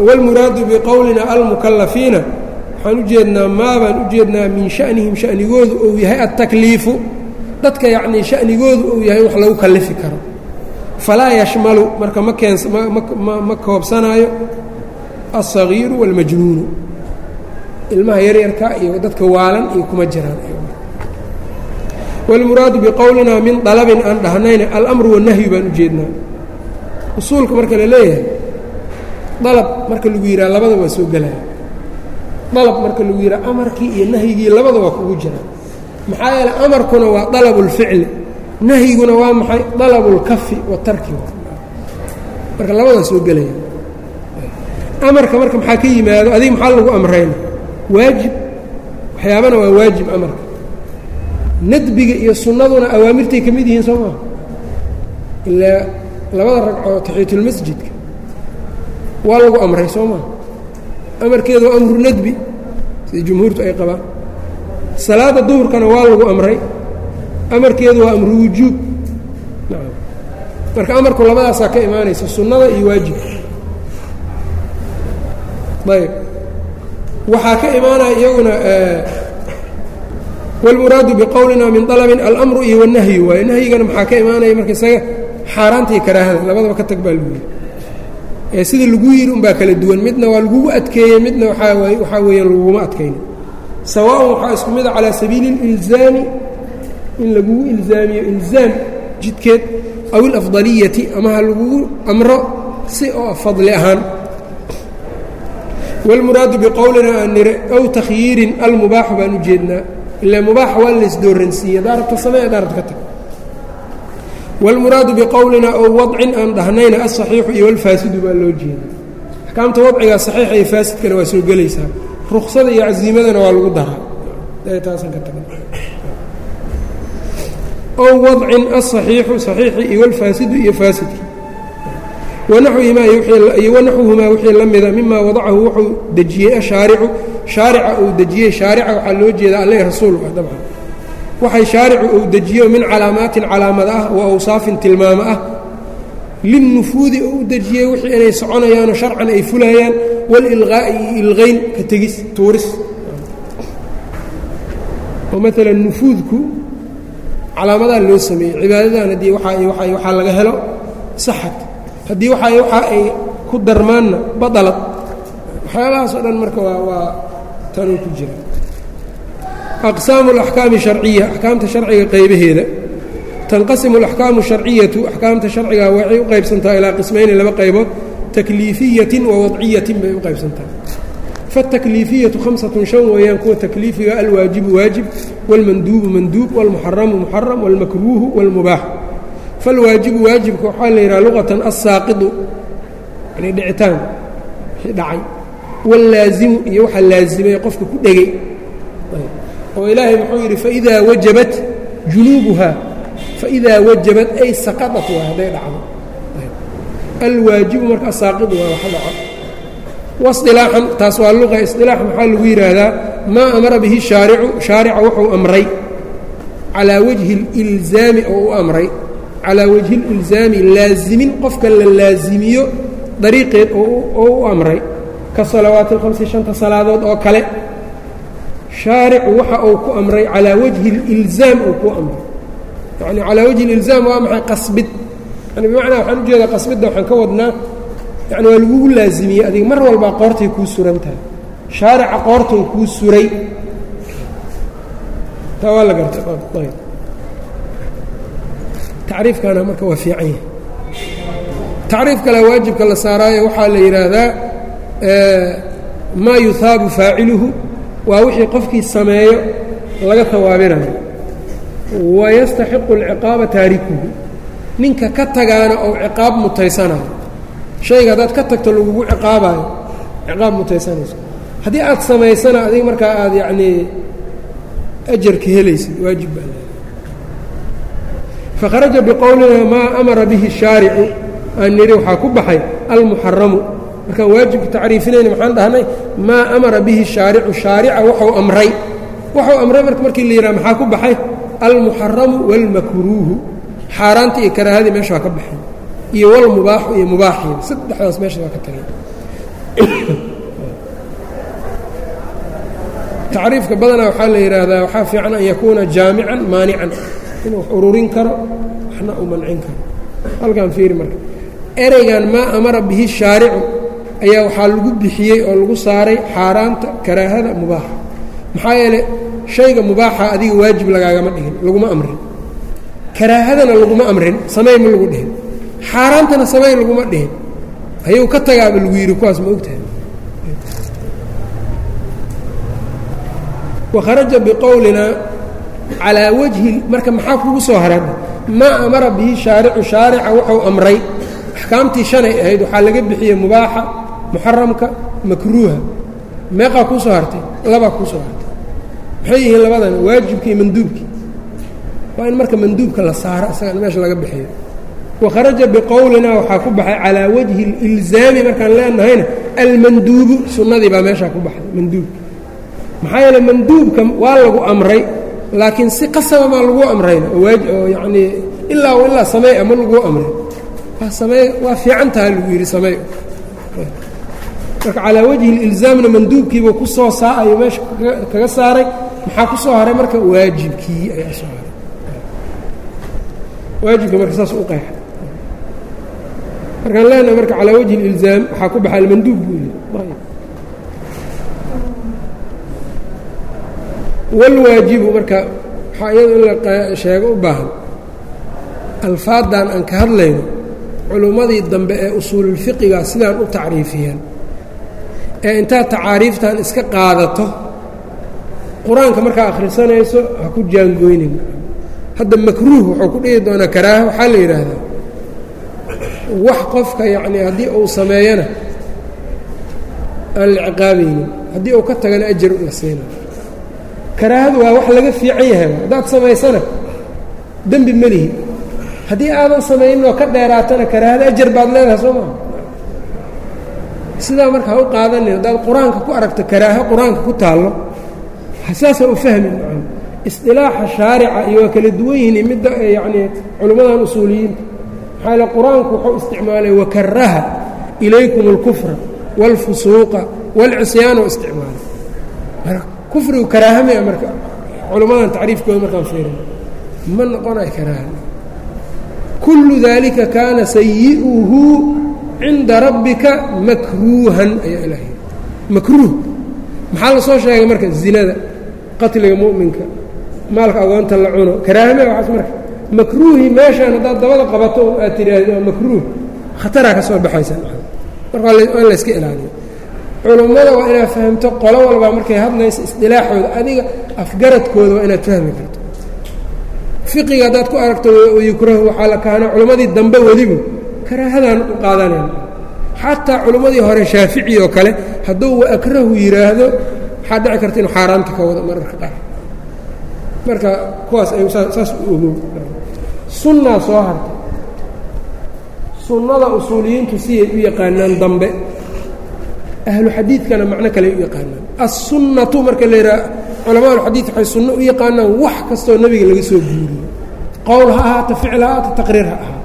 wاlmuraadu biqowlina almukalafiina waxaan u jeednaa maa baan u jeednaa min shanihim shanigoodu uu yahay altakliifu dadka yacnii shanigoodu uu yahay wax lagu kalifi karo falaa yashmalu marka ma keens ma koobsanaayo alsagiiru wاlmajnuunu ilmaha yaryarka iyo dadka waalan iyo kuma jiraan wاlmuraadu biqowlinaa min dalabin aan dhahnayna alamru wanahyu baan u jeednaa usuulka marka la leeyahay dalab marka lagu yidhaha labada waa soo gelaya dalab marka lagu yidhaha amarkii iyo nahyigii labada waa kugu jira. Maxaa yeele amarkuna waa dalabu اlficli nahyiguna waa maxay? Dalabu اlkafi watarki marka labadaa soo gelaya amarka marka maxaa ka yimaado? Adiga maxaa lagu amrayna waajib. Waxyaabana waa waajib amarka. Nadbiga iyo sunnaduna awaamirtay ka mid yihiin soo maa ilaa labada ragcoo taxiyatulmasjidka waa lagu amray soo maa amarkeedu waa amru nadbi sida jumhuurtu ay qabaan salaada duhurkana waa lagu amray amarkeedu waa amru wujuub nacam marka amarku labadaasaa ka imaanaysa sunnada iyo waajibka ayb waxaa ka imaanaya iyaguna wاlmuraadu bqowlina min طalbin almru iyo wالnahyu waaye nahyigana maxaa ka imaanaya marka isaga xaaraanta iyo karaahada labadaba ka tag baa lagu yidhi ee sida lagu yidhi unbaa kala duwan midna waa lagugu adkeeyey midna waaa waxaa weeyaan laguguma adkayni sawaaء waxaa isku mida calىa sabiili اlilzaami in lagugu ilzaamiyo ilzaam jidkeed aw اlafضaliyati ama ha lagugu amro si oo fadli ahaan wاlmuraadu biqowlina aan nire aw takhyiirin almubaaxu baan u jeednaa ila mubaaxa waa laysdooransiiye daarabta samee daarabta ka tag wاlmuraadu biqowlina ow wadcin aan dhahnayna aلصaxiixu iyo alfaasidu baa loo jeeda axkaamta wadcigaa saxiixa iyo faasidkana waa soo gelaysaa ruksada iyo casiimadana waa lagu daraa taasan ka tagna ow wadcin aلصaxiixu صaxiixi iyo alfaasidu iyo faasidki wanaxwihimaaiyo wanaxwuhumaa wixii la mida mima wadacahu wuxuu dejiyey ashaaricu shaarica uu dejiyey shaarica waxaa loo jeedaa alle rasuul ah dabcan waxay shaaricu uu dejiyo min calaamaatin calaamad ah wa awsaafin tilmaamo ah. Linnufuudi oo dejiyey wixii inay soconayaanoo sharcan ay fulayaan walilqaa'i iyo ilqayn ka tegis tuuris. Oo maalan nufuudku calaamadaa loo sameeyey cibaadadan haddii waxaa laga helo saxad. Haddii waxa waxa ay ku darmaanna badalad. Waxyaalahaas oo dhan marka waa waa tanuu ku jira aqsaamu alaxkaami sharciya axkaamta sharciga qaybaheeda tanqasimu alaxkaamu sharciyatu axkaamta sharciga waxay u qaybsantaha ilaa qismayni laba qaybood takliifiyatin wa wadciyatin bay u qaybsantaha faاtakliifiyatu hamsatun shan weeyaan kuwa takliifiga alwaajibu waajib wاlmanduubu manduub wاlmuxaramu muxaram wاlmakruuhu wاlmubaax falwaajibu waajibka waxaa la yidhaha luqatan assaaqidu yani dhicitaan wixii dhacay wاllaazimu iyo waxa laazimay qofka ku dhegay oo ilaahay muxuu yidhi faidaa wajabat junuubuhaa faidaa wajabat ay saqadat waa hadday dhacdo alwaajibu marka asaaqidu waa wax dhaco wasilaaxan taas waa luqa isilaax maxaa lagu yidhaahdaa maa amara bihi shaaricu shaarica wuxuu amray calaa wajhi اlilzaami oo u amray calaa wajhi اlilzaami laazimin qofka la laazimiyo dariiqeed oo u amray ka salawaati اlhamsi shanta salaadood oo kale shaaricu waxa uu ku amray calaa wajhi اlilzaam uu ku amray. Yani calaa wajhi اlilzaam waa maxay qasbid? Yani bimacnaa waxaan u jeedaa qasbidda waxaan ka wadnaa yani waa lagugu laazimiyey adiga mar walbaa qoortay kuu suran tahay. Shaarica qoortou kuu suray. Taa waa la gartay. Ayb. Tacriifkana marka waa fiican yahay. Tacriif kale waajibka la saaraayo waxaa la yidhaahdaa maa yuhaabu faaciluhu waa wixii qofkii sameeyo laga hawaabinayo wayastaxiqu alciqaaba taarikuhu ninka ka tagaana ou ciqaab mutaysanayo shayga haddaad ka tagto lagugu ciqaabayo ciqaab mutaysanayso. Haddii aad samaysana adiga markaa aad yacnii ajarka helaysid waajib baa le fakharaja biqowlina maa amara bihi shaaricu aan nidhi waxaa ku baxay almuxaramu markaan waajibka tacriifinayna maxaan dhahnay maa amara bihi shaaricu shaarica waxuu amray. Waxuu amray marka markii la yidhaha maxaa ku baxay? Almuxaramu wاlmakruuhu xaaraantii iyo karaahadii meesha waa ka baxay iyo walmubaaxu iyo mubaaxii saddexdaas meesha waa ka tagay. Tacriifka badanaa waxaa la yidhaahdaa waxaa fiican an yakuuna jaamican maanican. Inuu ururin karo waxna uu mancin karo. Halkan fiiri marka. Ereygan maa amara bihi shaaricu ayaa waxaa lagu bixiyey oo lagu saaray xaaraanta karaahada mubaaxa. Maxaa yeeley shayga mubaaxa adiga waajib lagaagama dhigin laguma amrin. Karaahadana laguma amrin samey ma lagu dhihin. Xaaraantana samey laguma dhihin. Ayuu ka tagaaba lagu yidhi kuwaas ma ogtahay. Wakharaja biqowlina calaa wajhi marka maxaa kugu soo haran maa amara bihi shaaricu shaarica wuxuu amray. Axkaamtii shanay ahayd waxaa laga bixiyey mubaaxa muxaramka makruuha. Meeqaa kuu soo hartay labaa kuu soo hartay. Maxay yihiin labadan waajibkii manduubkii waa in marka manduubka la saaro isagan meesha laga bixiyo. Wakharaja biqowlina waxaa ku baxay calaa wajhi اlilzaami markaan leenahayna almanduubu sunnadii baa meeshaa ku baxday manduubka maxaa yeele manduubka waa lagu amray laakiin si qasaba maa lagu amrayna. Oo yanii ilaa ilaa samey ama lagu amray. Waa samey waa fiican taha lagu yidhi samey marka calaa wajhi ilzaamna manduubkiiba ku soo saa ayuu meesha kaga saaray maxaa ku haray marka? Waajibkii ayaa soo haray. Waajibka marka saas u qeexa. Markaan leenahay marka calaa wajhi ilzaam waxaa ku baxa almanduub buu yidhi. Walwaajibu marka waxaa iyado in la sheego u baahan? Alfaaddan aan ka hadlayno culummadii dambe ee usuululfiqiga sidaan u tacriifiyeen ee intaad tacaariiftan iska qaadato qur'aanka markaa akhrisanayso ha ku jaangoynin hadda makruuh wuxuu ku dhihi doonaa karaaha waxaa la yidhaahdaa wax qofka yacnii haddii uu sameeyana aan la ciqaabaynin haddii uu ka tagana ajar la siinayo karaahadu waa wax laga fiican yahay haddaad samaysana dembi melihi haddii aadan samaynin oo ka dheeraatana karaahada ajar baad leedahay soo maa sidaa marka ha u qaadanin haddaad qur-aanka ku aragto karaaho qur-aanka ku taallo saasa u fahmin maan isdilaaxa shaarica iyo waa kala duwan yihiin midda yacnii culimmadan usuuliyiinta maxaa yaele qur-aanku wuxuu isticmaalay wakaraha ilaykum اlkufra wاlfusuuqa wاlcisyaana u isticmaalay kufrigu karaahame marka culimmadan tacriifkooda markaan fiirin ma noqonay karaaha kullu daalika kaana sayi'uhu cinda rabbika makruuhan ayaa ilaah makruuh. Maxaa la soo sheegay marka? Zinada. Qatliga mu'minka. Maalka agoonta la cuno. Karaahame waxaas marka. Makruuhii meeshaan haddaad dabada qabato aad tidhaahdo makruuh. Khataraa ka soo baxaysa. Marka in la yska ilaaliyo. Culummada waa inaad fahamto qolo walbaa markay hadlaysa isdilaaxooda. Adiga afgaradkooda waa inaad fahmi karto. Fiqiga haddaad ku aragto yukrahu waxaa la kaana culimmadii dambe weliba karaahadan u qaadanayn. Xataa culimmadii hore shaafici oo kale hadduu wa akrahu yidhaahdo waxaa dhici karta inuu xaaraanta ka wado mararka qaar. Marka kuwaas ay saas sunnaa soo hartay sunnada usuuliyiintu siday u yaqaanaan dambe. Ahlu xadiidkana macno kale u yaqaanaan. Assunnatu marka la yidhaha culamaa alxadiid waxay sunno u yaqaanaan wax kastoo nebiga laga soo guuriyo. Qowl ha ahaato ficil ha ahaato taqriir ha ahaato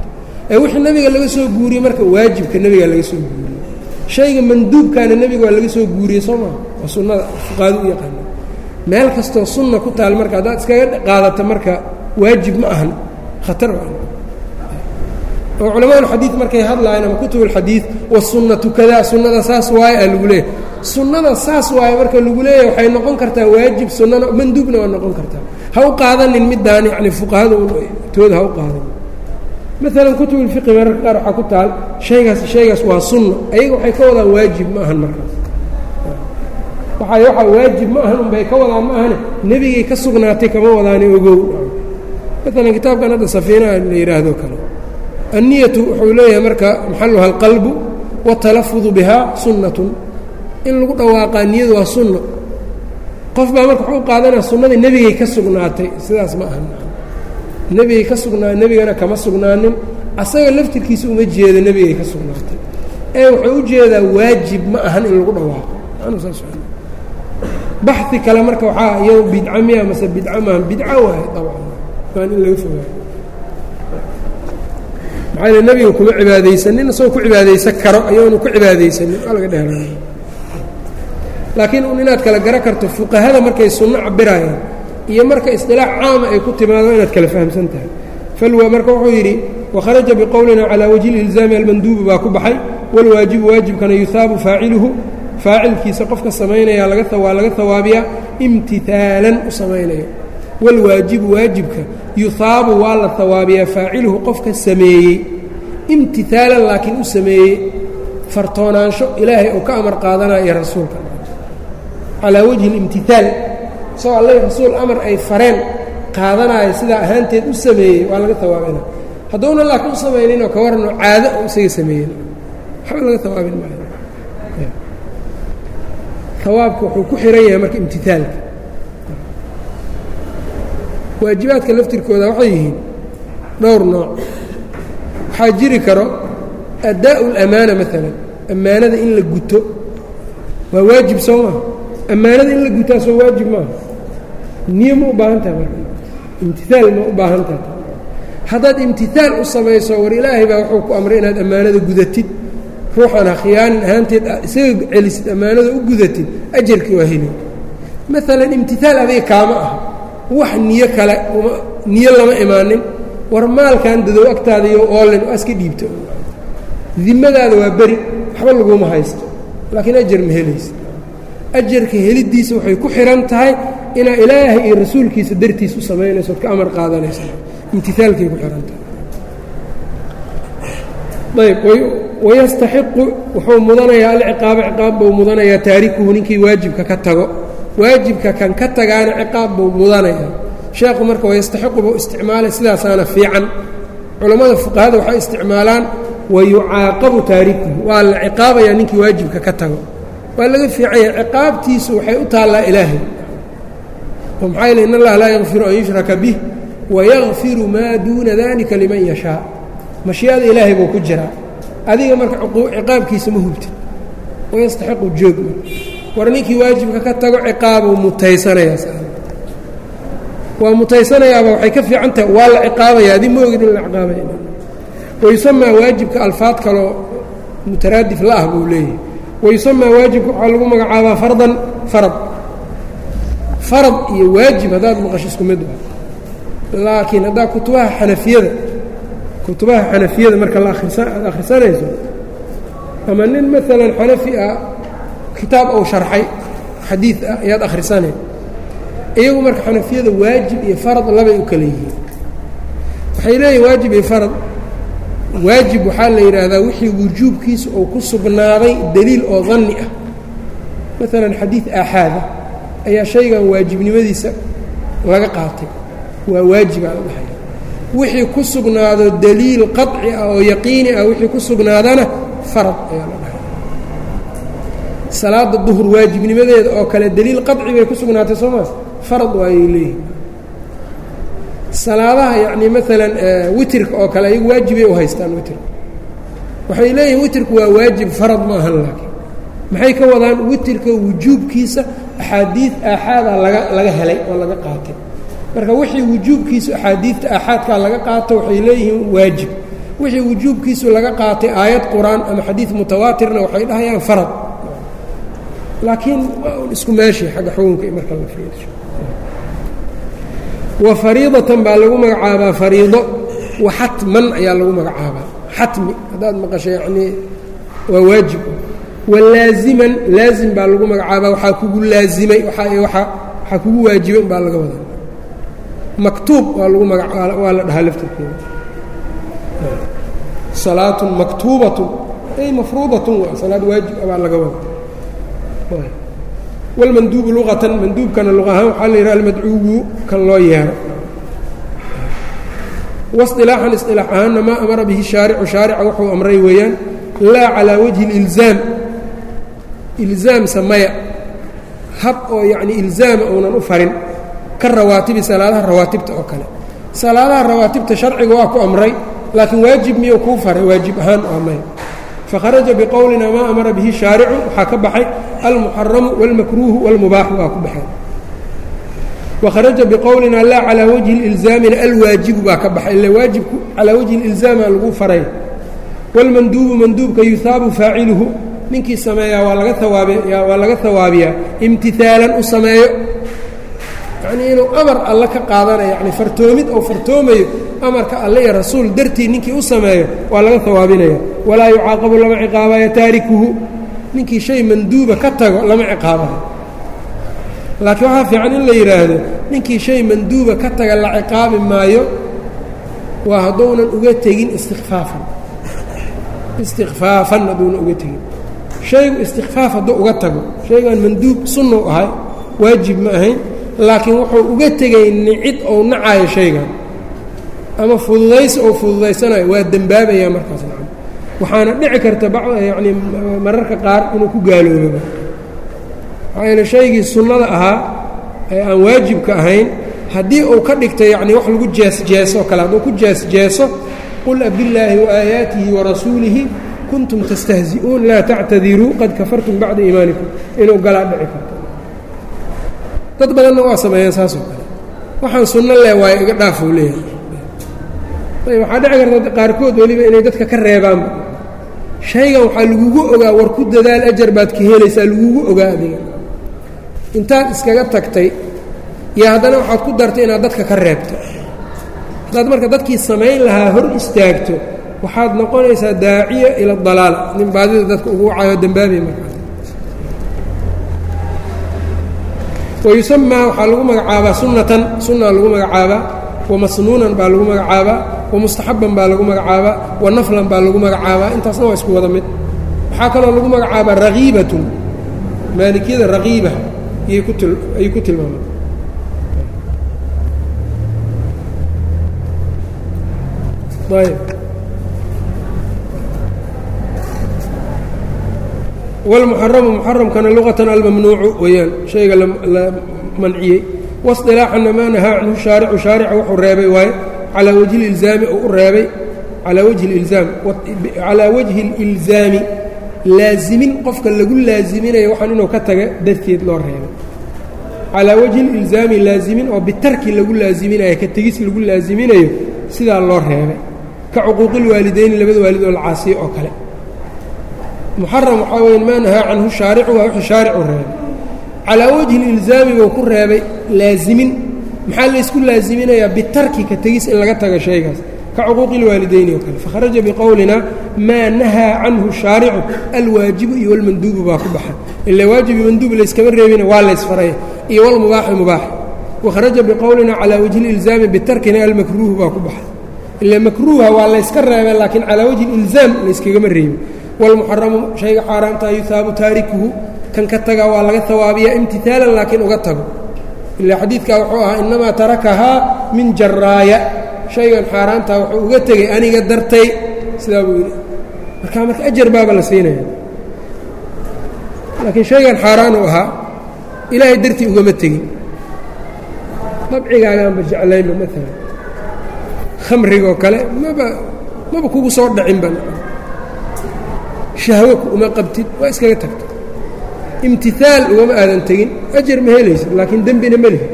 ee wixii nebiga laga soo guuriyey marka waajibka nebiga laga soo guuriyey. Shayga manduubkaana nebiga waa laga soo guuriyey soo maa waa sunnada fuqaado u yaqaanaan. Meel kastoo sunna ku taal marka haddaad iskaga qaadato marka waajib ma ahan khatar oo ulxadiid markay hadlaayeen ama kutub alxadiid wasunnatu kadaa sunnada saas waaye a lagu leeyahy sunnada saas waaye marka lagu leeyahay waxay noqon kartaa waajib sunnana manduubna waa noqon kartaa. Ha u qaadanin middaan yacni fuqahada tooda ha u qaadanin maalan kutub ulfiqi mararka qaar waxaa ku taal shaygaas shaygaas waa sunna. Ayaga waxay ka wadaan waajib ma ahan markaas. Waay waxaa waajib ma ahan unbay ka wadaan ma ahane. Nebigay ka sugnaatay kama wadaani ogow. Maalan kitaabkan hadda safiinaha la yidhaahdo kale. Anniyatu wuxuu leeyahay marka maxaluha alqalbu waatalafudu bihaa sunnatun. In lagu dhawaaqaa niyadu waa sunna. Qof baa marka wuxuu qaadanaya sunnadii nebigay ka sugnaatay sidaas ma ahan nebigay ka sugnaa nebigana kama sugnaanin. Asaga laftirkiisa uma jeedo nebigay ka sugnaatay. Ee wuxuu u jeedaa waajib ma ahan in lagu dhawaaqo. Baxi kale marka waxaa iyado bidca miya mase bidca maaha bidco waaye dabcan in laga fogaayo maxaa yele nebiga kuma cibaadaysanin isagoo ku cibaadaysan karo ayaanu ku cibaadaysanin. Waa laga dheeraanaya laakiin un inaad kala gara karto fuqahada markay sunno cabirayaan iyo marka isdilaax caama ay ku timaado inaad kala fahamsan tahay. Falwa marka wuxuu yidhi wakharaja biqowlina calaa wajhi ilzaami almanduubi baa ku baxay. Walwaajibu waajibkana yuhaabu faaciluhu. Faacilkiisa qofka samaynaya waa laga hawaabiyaa imtihaalan u samaynayo. Wاlwaajibu waajibka yuhaabu waa la hawaabiyaa faaciluhu qofka sameeyey. Imtihaalan laakiin u sameeyey fartoonaansho ilaahay uu ka amar qaadanaya iyo rasuulka. Calaa wajhi اlimtihaal isagoo alla rasuul amar ay fareen qaadanaayo sidaa ahaanteed u sameeyey waa laga hawaabina hadduuna laakiin u samayninoo ka warano caado u isaga sameeyen waxba laga hawaabin maayo. Hawaabka wuxuu ku xihan yahay marka imtihaalka waajibaadka laftirkooda waxay yihiin dhowr nooc. Waxaa jiri karo addaa'u اlamaana maalan ammaanada in la guto. Waa waajib soo maha ammaanada in la gutaa soo waajib maaha niyo ma u baahan taha marka imtihaal ma u baahan taha haddaad imtihaal u samayso war ilaahay baa wuxuu ku amray inaad ammaanada gudatid. Ruuxan ha khiyaanin ahaanteed aad isaga celisid ammaanada u gudatid ajarkii waa heli maalan imtihaal adiga kaama ah wax niyo kale niyo lama imaanin. War maalkan dadow agtaada iyo oolen waa iska dhiibto. Dimadaada waa beri waxba laguma haysto. Laakiin ajar ma helaysa ajarka heliddiisa waxay ku xihan tahay inaa ilaahay iyo rasuulkiisa dartiis u samaynayso od ka amar qaadanaysa imtiaalkay ku xihan tahay ayb wayastaxiqu wuxuu mudanayaa alciqaaba ciqaab buu mudanayaa taarikuhu ninkii waajibka ka tago. Waajibka kan ka tagaana ciqaab buu mudanayaa. Sheekhu marka wayastaxiqu buu isticmaalay sidaasaana fiican. Culammada fuqahada waxay isticmaalaan wayucaaqabu taarikuhu waa la ciqaabayaa ninkii waajibka ka tago. Waa laga fiicanya ciqaabtiisu waxay u taallaa ilaahay oo maxaa yele in allaha laa yakfiru an yushraka bih wayakfiru maa duuna dalika liman yashaa mashii'ada ilaahay buu ku jiraa adiga marka ciqaabkiisa ma hubtid wayastaxiqu joog war ninkii waajibka ka tago ciqaabuu mutaysanayaa waa mutaysanayaaba waxay ka fiican tahay waa la ciqaabaya adi ma in la ciqaabaya wayusamaa waajibka alfaad kaloo mutaraadif la ah buu leeyahay wayusamaa waajibka waxaa lagu magacaabaa fardan farad farad iyo waajib haddaad maqasho isku mid ah. Laakiin haddaa kutubaha xanafiyada kutubaha xanafiyada marka la aad akhrisanayso ama nin maalan xanafi ah kitaab ou sharxay xadiid ah ayaad akhrisanay. Iyagu marka xanafiyada waajib iyo farad labay u kala yihiin. Waxay leeyihiin waajib iyo farad. Waajib waxaa la yidhaahdaa wixii wujuubkiisa uu ku sugnaaday deliil oo danni ah. Maalan xadiid aaxaada ayaa shaygan waajibnimadiisa laga qaatay. Waa waajibaa la dhahay. Wixii ku sugnaado deliil qaطci ah oo yaqiini ah wixii ku sugnaadana farad ayaa la dhahay. Salaada duhur waajibnimadeeda oo kale deliil qaطci bay ku sugnaatay soo maas? Farad waayay leeyihiin salaadaha yacni maalan witirka oo kale ayagu waajibay u haystaan witirka waxay leeyihiin witirku waa waajib farad ma ahan laakiin. Maxay ka wadaan witirka wujuubkiisa axaadiid aaxaada laga laga helay oo laga qaatay. Marka wixii wujuubkiisu axaadiidta aaxaadkaa laga qaato waxay leeyihiin waajib. Wixii wujuubkiisu laga qaatay aayad qur'aan ama xadiid mutawaatirna waxay dhahayaan farad. Laakiin isku meeshii xagga xukunka marka la fiiriso wa fariidatan baa lagu magacaabaa fariido. Wa xatman ayaa lagu magacaabaa. Xatmi haddaad maqasho yacnii waa waajib wa laaziman laazim baa lagu magacaabaa waxaa kugu laazimay waxaa kugu waajiban baa laga wadaa maktuub waa lagu maga waa la dhahaa laftirkeeda salaatun maktuubatun ay mafruudatun waa salaad waajib a baa laga wada wاlmanduubu luqatan manduubkana luq ahaan waxaa la yidhaha almadcuubu kan loo yeero wasilaaxan isilaax ahaanna maa amara bihi shaaricu shaarica wuxuu amray weeyaan laa calaa wajhi اlilzaam ilzaam samaya hab oo yacni ilzaama uunan u farin ka rawaatibi salaadaha rawaatibta oo kale salaadaha rawaatibta sharciga waa ku amray laakiin waajib miyuu kuu faray waajib ahaan oo amay fakharaja biqowlina maa amara bihi shaaricu waxaa ka baxay almuxaramu wاlmakruuhu wاlmubaaxu waa ku baxeen wakharaja biqowlina laa calaa wajhi اlilzaamina alwaajibu baa ka baxay ila waajibku calaa wajhi اlilzaama lagu faray wاlmanduubu manduubka yuhaabu faaciluhu ninkii sameeyaa waa laga awaabiya waa laga hawaabiyaa imtihaalan u sameeyo. Yacnii inuu amar alle ka qaadanayo yani fartoomid oo fartoomayo amarka alle iyo rasuul dartii ninkii u sameeyo waa laga hawaabinaya walaa yucaaqabu lama ciqaabayo taarikuhu ninkii shay manduuba ka tago lama ciqaabayo laakiin waxaa fiican in la yidhaahdo ninkii shay manduuba ka taga la ciqaabi maayo waa hadduunan uga tegin istikfaafan istikfaafan hadduunan uga tegin shaygu istikfaaf hadduu uga tago shaygan manduub sunnu ahay waajib ma ahayn laakiin wuxuu uga tegay nicid ou nacaayo shaygan ama fududaysi ou fududaysanayo waa dembaabayaa markaas nacam. Waxaana dhici karta ba yacni mararka qaar inuu ku gaaloobaba maxaa yeele shaygii sunnada ahaa ee aan waajibka ahayn haddii uu ka dhigto yacni wax lagu jeesjeesoo kale hadduu ku jeesjeeso qul abillaahi waaayaatihi warasuulihi kuntum tastahzi'uun laa tactadiruu qad kafartum bacda iimaanikum inuu galaa dhici karto. Dad badanna waa sameeyeen saasoo kale. Waxaan sunno leh waayo iga dhaafou leeyahay. Waxaa dhici karta qaarkood weliba inay dadka ka reebaanba shaygan waxaa lagugu ogaa war ku dadaal ajar baad ka helaysaa lagugu ogaa adiga. Intaad iskaga tagtay iyo haddana waxaad ku dartay inaad dadka ka reebto. Haddaad marka dadkii samayn lahaa hor istaagto waxaad noqonaysaa daaciya ila dalaal nin baadida dadka ugu wacayo dembaabay markaas wayusamaa waxaa lagu magacaabaa sunnatan. Sunaa lagu magacaabaa. Wamasnuunan baa lagu magacaabaa. Wamustaxaban baa lagu magacaabaa. Wanaflan baa lagu magacaabaa. Intaasna waa isku wada mid. Waxaa kaloo lagu magacaabaa ragiibatun maalikiyada ragiiba ayay ku ku tilmaamaan. Ayb wاlmuxaramu muxaramkana luqatan almamnuucu weeyaan shayga la manciyey wasilaaxana maa nahaa canhu shaaricu shaarica wuxuu reebay waaye calaa wajhi ilzaami oo u reebay calaa wajhi ilzaam calaa wajhi اlilzaami laazimin qofka lagu laaziminayo waxaan inuu ka taga darteed loo reebay calaa wajhi ilzaami laazimin oo bitarki lagu laaziminayo ka tegis lagu laaziminayo sidaa loo reebay ka cuquuqilwaalideyni labada waalid oo la caasiyo oo kale muxaram waxaa weya maa nahaa canhu shaaricu waa wixii shaaricu reebay. Calaa wajhi ilzaami buu ku reebay laazimin. Maxaa laysku laaziminayaa? Bitarki ka tegis in laga taga shaygaas. Ka cuquuqi اlwaalideyni oo kale. Fakharaja biqowlina maa nahaa canhu shaaricu alwaajibu iyo walmanduubu baa ku baxa ila waajib iyo manduub layskama reebina waa laysfaraya iyo walmubaaxi mubaax wakharaja biqowlina calaa wajhi ilzaami bitarkina almakruuhu baa ku baxa ila makruuha waa layska reebay laakiin calaa wajhi ilzaam layskagama reebin wاlmuxaramu shayga xaaraamtaa yuhaabu taarikuhu kan ka taga waa laga hawaabiyaa imtihaalan laakiin uga tago ilaa xadiidkaa wuxuu ahaa inamaa tarakahaa min jaraaya shaygan xaaraamtaa wuxuu uga tegey aniga dartay sidaa buu yidhi markaa marka ajar baaba la siinaya laakiin shaygan xaaraan uu ahaa ilaahay dartii ugama tegin dabcigaagaanba jeclaynba maalan khamrigoo kale maba maba kugu soo dhacinba shahwo uma qabtid waa iskaga tagta imtihaal ugama aadan tegin ajar ma helaysid laakiin dembina ma lihi.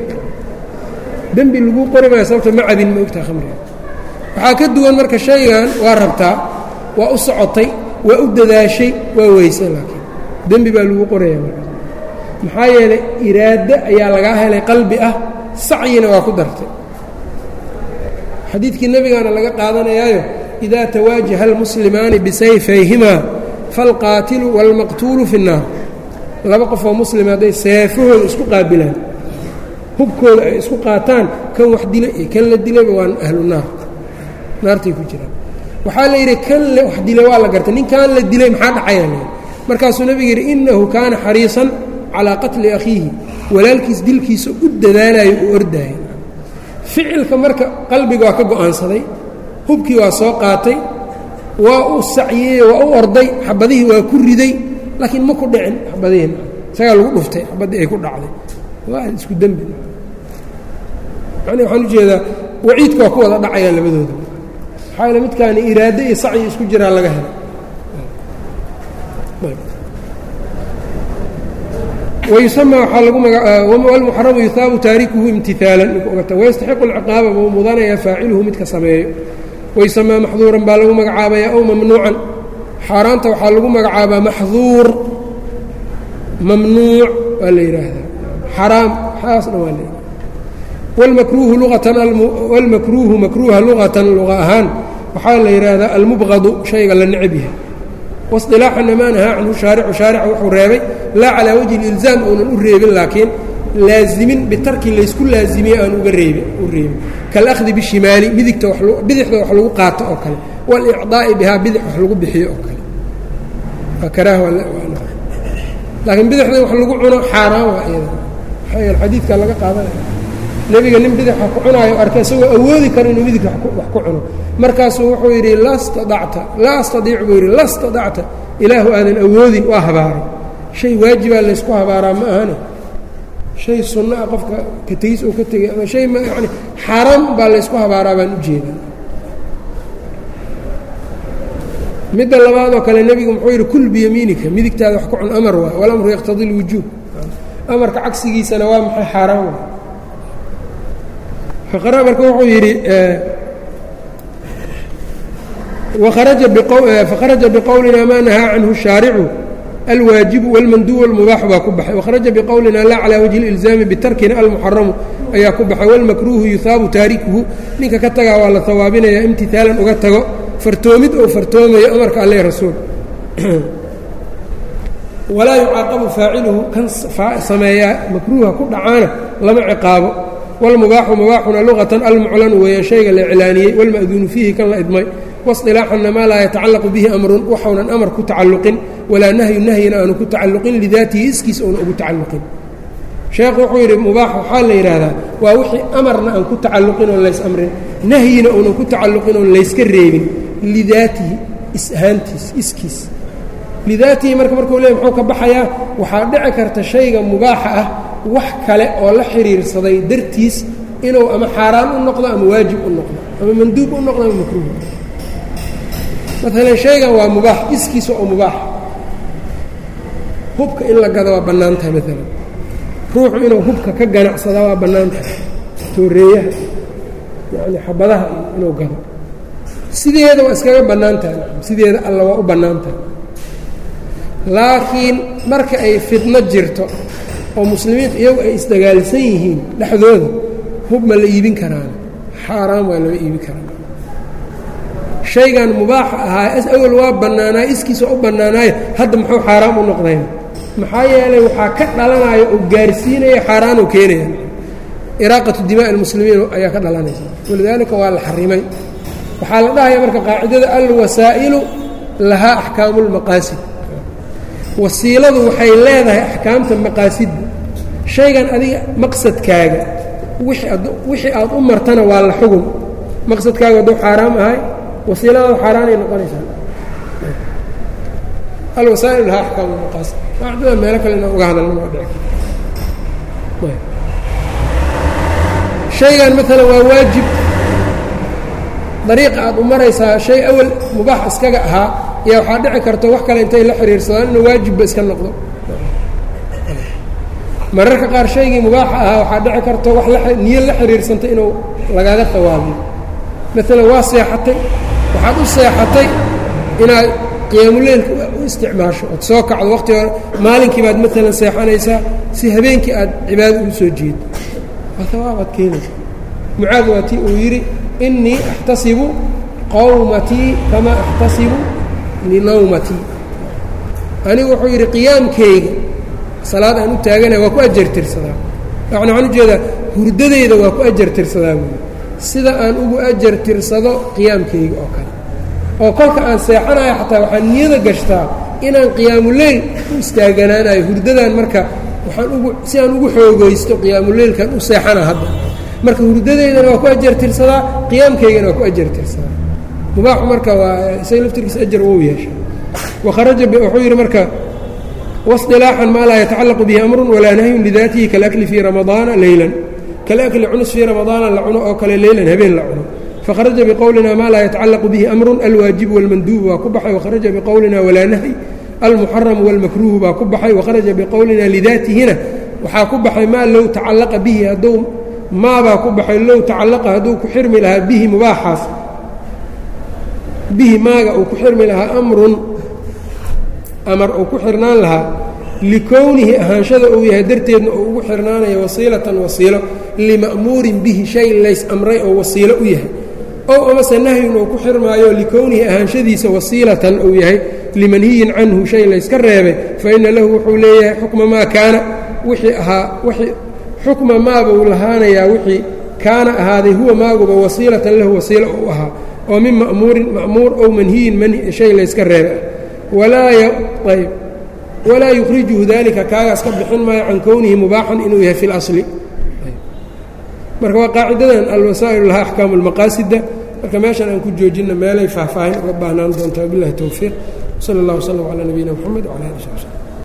Dembi laguu qori maayo sababta ma cabin ma ogtaha khamriga. Waxaa ka duwan marka shaygan waa rabtaa waa u socotay waa u dadaashay waa weyse laakiin. Dembi baa lagu qoraya marka. Maxaa yeelay iraado ayaa lagaa helay qalbi ah sacyina waa ku dartay. Xadiidkii nebigaana laga qaadanayaayo idaa tawaajaha almuslimaani bisayfayhimaa falqaatilu wاlmaqtuulu fi الnaar laba qofoo muslima hadday seefahooda isku qaabilaan hubkooda ay isku qaataan kan wax dilay iyo kan la dilayba waa ahlu naar naartay ku jiraan waxaa la yidhi kan wax dilay waa la gartay ninkan la dilay maxaa dhacaya l markaasuu nebigu yidhi innahu kaana xariisan calaa qatli akhiihi walaalkiis dilkiisa u dadaalayo u ordaaya ficilka marka qalbiga waa ka go'aansaday hubkii waa soo qaatay waa u sacyey waa u orday xabadihii waa ku riday laakiin ma ku dhicin xabadihiin isagaa lagu dhuftay xabaddii ay ku dhacday. Waa isku dembi. Yani waxaan u jeedaa waciidka waa ku wada dhacayaan labadooda. Maxaa yaele midkaani iraado iyo sacyi isku jiraa laga helay wayusama waxaa lagu walmuxaramu yuhaabu taarikuhu imtihaalan ninkuogata wayastaxiqu alciqaaba buu mudanaya faaciluhu midka sameeyo waysamaa maxduuran baa lagu magacaabayaa ow mamnuucan. Xaaraanta waxaa lagu magacaabaa maxduur. Mamnuuc waa la yidhaahdaa. Xaraam xaasna waa la wlmakruuhu luatan walmakruuhu makruuha luqatan luqa ahaan waxaa la yidhaahdaa almubqadu shayga la necab yahay. Wasilaaxana maa nahaa canhu shaaricu shaarica wuxuu reebay laa calaa wajhi ilzaam uunan u reebin laakiin laazimin bitarki laysku laazimiye aan uga reebin u reebin kalahdi bishimaali midigta bidixda wax lagu qaato oo kale walicdaa'i bihaa bidix wax lagu bixiyo oo kale waa bidixda wax lagu cuno xaaraan waa iyada maxaa yeele xadiidkaa laga qaadanaya nebiga nin bidix wax ku cunaayo arka isagoo awoodi karo inuu midig wax ku cuno markaasuu wuxuu yidhi la stadacta laa astadiic buu yidhi la stadacta ilaahu aadan awoodin waa habaaray shay waajibaa laysku habaaraa ma ahane shay sunno ah qofka ka tegis oo ka tegay ama shay yani xaaraan baa laysku habaaraa baan u jeedaa. Midda labaadoo kale nebigu muxuu yidhi kul biyamiinika midigtaada wax ku cun amar waay walamru yaqtadii lwujuub amarka cagsigiisana waa maxay xaaraan waay faqara marka wuxuu yidhi fakharaja biqowlina maa nahaa canhu shaaricu alwaajibu wاlmanduub wاlmubaaxu baa ku baxay wakharaja biqowlina laa calaa wajhi اlilzaami bitarkina almuxaramu ayaa ku baxay wاlmakruuhu yuhaabu taarikuhu ninka ka tagaa waa la hawaabinaya imtihaalan uga tago fartoomid oo fartoomayo amarka alle rasuul walaa yucaaqabu faaciluhu kan sameeyaa makruuha ku dhacaana lama ciqaabo wاlmubaaxu mubaaxuna luqatan almuclanu weeyaan shayga la iclaaniyey wاlma'duunu fiihi kan la idmay wasilaaxanna maa laa yatacallaqu bihi amrun waxaunan amar ku tacalluqin walaa nahyu nahyina aanu ku tacalluqin lidaatihi iskiis ouna ugu tacalluqin. Sheekhu wuxuu yidhi mubaax waxaa la yidhaahdaa waa wixii amarna aan ku tacalluqin oon lays amrin nahyina uunan ku tacalluqin oon layska reebin lidaatihi is ahaantiis iskiis. Lidaatihi marka markuu leey muxuu ka baxayaa waxaa dhici karta shayga mubaaxa ah wax kale oo la xidhiirsaday dartiis inuu ama xaaraan u noqdo ama waajib u noqdo ama manduub u noqdo ama makruuh maalan shaygan waa mubaax iskiisa oo mubaax. Hubka in la gado waa bannaan tahay maalan ruuxu inuu hubka ka ganacsada waa bannaan tahay. Tooreeyaha yacni xabadaha inuu gado. Sideeda waa iskaga bannaan tahay. Sideeda alla waa u bannaan tahay. Laakiin marka ay fidno jirto oo muslimiintu iyagu ay isdagaalsan yihiin dhexdooda hub ma la iibin karaan. Xaaraan waa lama iibin karaan shaygan mubaaxa ahaa awal waa bannaanaay iskiisa u bannaanaayo hadda muxuu xaaraam u noqdayn maxaa yeelay waxaa ka dhalanaya oo gaarsiinaya xaaraanuu keenaya. Iraaqatu dimaa'i almuslimiin ayaa ka dhalanaysa. Walidaalika waa la xarimay. Waxaa la dhahaya marka qaacidada alwasaa'ilu lahaa axkaamu lmaqaasid wasiiladu waxay leedahay axkaamta maqaasidda shaygan adiga maqsadkaaga wixii aad u martana waa la xugun maqsadkaaga hadduu xaaraam ahay wasiiladaada xaaraanay noqonaysaa. Alwasaa'il lahaa axkaamu lmaqaasid qaacidada meelo kale inaan uga hadalna waa dhici shaygan maalan waa waajib. Dariiqa aad u maraysaa shay awal mubaax iskaga ahaa ayaa waxaa dhici karta wax kale intay la xidhiirsadaan inuu waajibba iska noqdo. Mararka qaar shaygii mubaaxa ahaa waxaa dhici karta wax niyo la xidhiirsanta inuu lagaga hawaabiyo maalan waa seexatay waxaad u seexatay inaad qiyaamuleylka u isticmaasho ood soo kacdo waqti hore maalinkii baad maalan seexanaysaa si habeenkii aad cibaado ugu soo jeedo waa hawaabaad keenaysa. Mucaad waa tii uu yidhi innii axtasibu qawmatii kamaa axtasibu linawmatii anigu wuxuu yidhi qiyaamkayga salaad aan u taaganaya waa ku ajartirsadaa. Yani waxaan u jeedaa hurdadayda waa ku ajartirsadaa. buuli sida aan ugu ajartirsado qiyaamkayga oo kale. Oo kolka aan seexanayo xataa waxaan niyada gashtaa inaan qiyaamuleyl u istaaganaanayo hurdadan marka waxaan ugu si aan ugu xoogaysto qiyaamuleylkan u seexana hadda. Marka hurdadeydana waa ku ajartirsadaa qiyaamkaygana waa ku ajartirsadaa mubaaxu marka waa isaga laftirkiisa ajar wou yeesha wakharaja wuxuu yidhi marka wasilaaxan maa laa yatacallaqu bihi amrun walaa nahyun lidaatihi kalakli fii ramadaana leylan kalakli cunus fii ramadaana la cuno oo kale leylan habeen la cuno fakharaja biqowlina maa laa yatacallaqu bihi amrun alwaajibu walmanduubu baa ku baxay wakharaja biqowlina walaa nahy almuxaramu walmakruuhu baa ku baxay wakharaja biqowlina lidaatihina waxaa ku baxay maa low tacallaqa bihi hadduu maabaa ku baxay low tacallaqa hadduu ku xirmi lahaa bihi mubaaxaas bihi maaga uu ku xirmi lahaa amrun amar uu ku xirnaan lahaa likownihi ahaanshada uu yahay darteedna uu ugu xirnaanayo wasiilatan wasiilo lima'muurin bihi shay lays amray oo wasiilo u yahay. Ow amase nahyun uu ku xirmaayo likownihi ahaanshadiisa wasiilatan uu yahay limanhiyin canhu shay layska reebay fa ina lahu wuxuu leeyahay xukma maa kaana. Wixii ahaa xukma maaba uu lahaanayaa wixii kaana ahaaday huwa maaguba wasiilatan lahu wasiilo u ahaa. Oo min ma'muurin ma'muur ow manhiyin shay layska reeba walaaayb walaa yukhrijuhu dalika kaagaas ka bixin maayo can kownihi mubaaxan inuu yahay fi اlasli marka waa qaacidadan alwasaa'il lahaa axkaamu اlmaqaasida marka meeshan aan ku joojinna meelay faahfaahin uga baahnaan doontaa wabilahi towfiiq sala اllah wslm calaa nabiyina mxamed wcala ali sab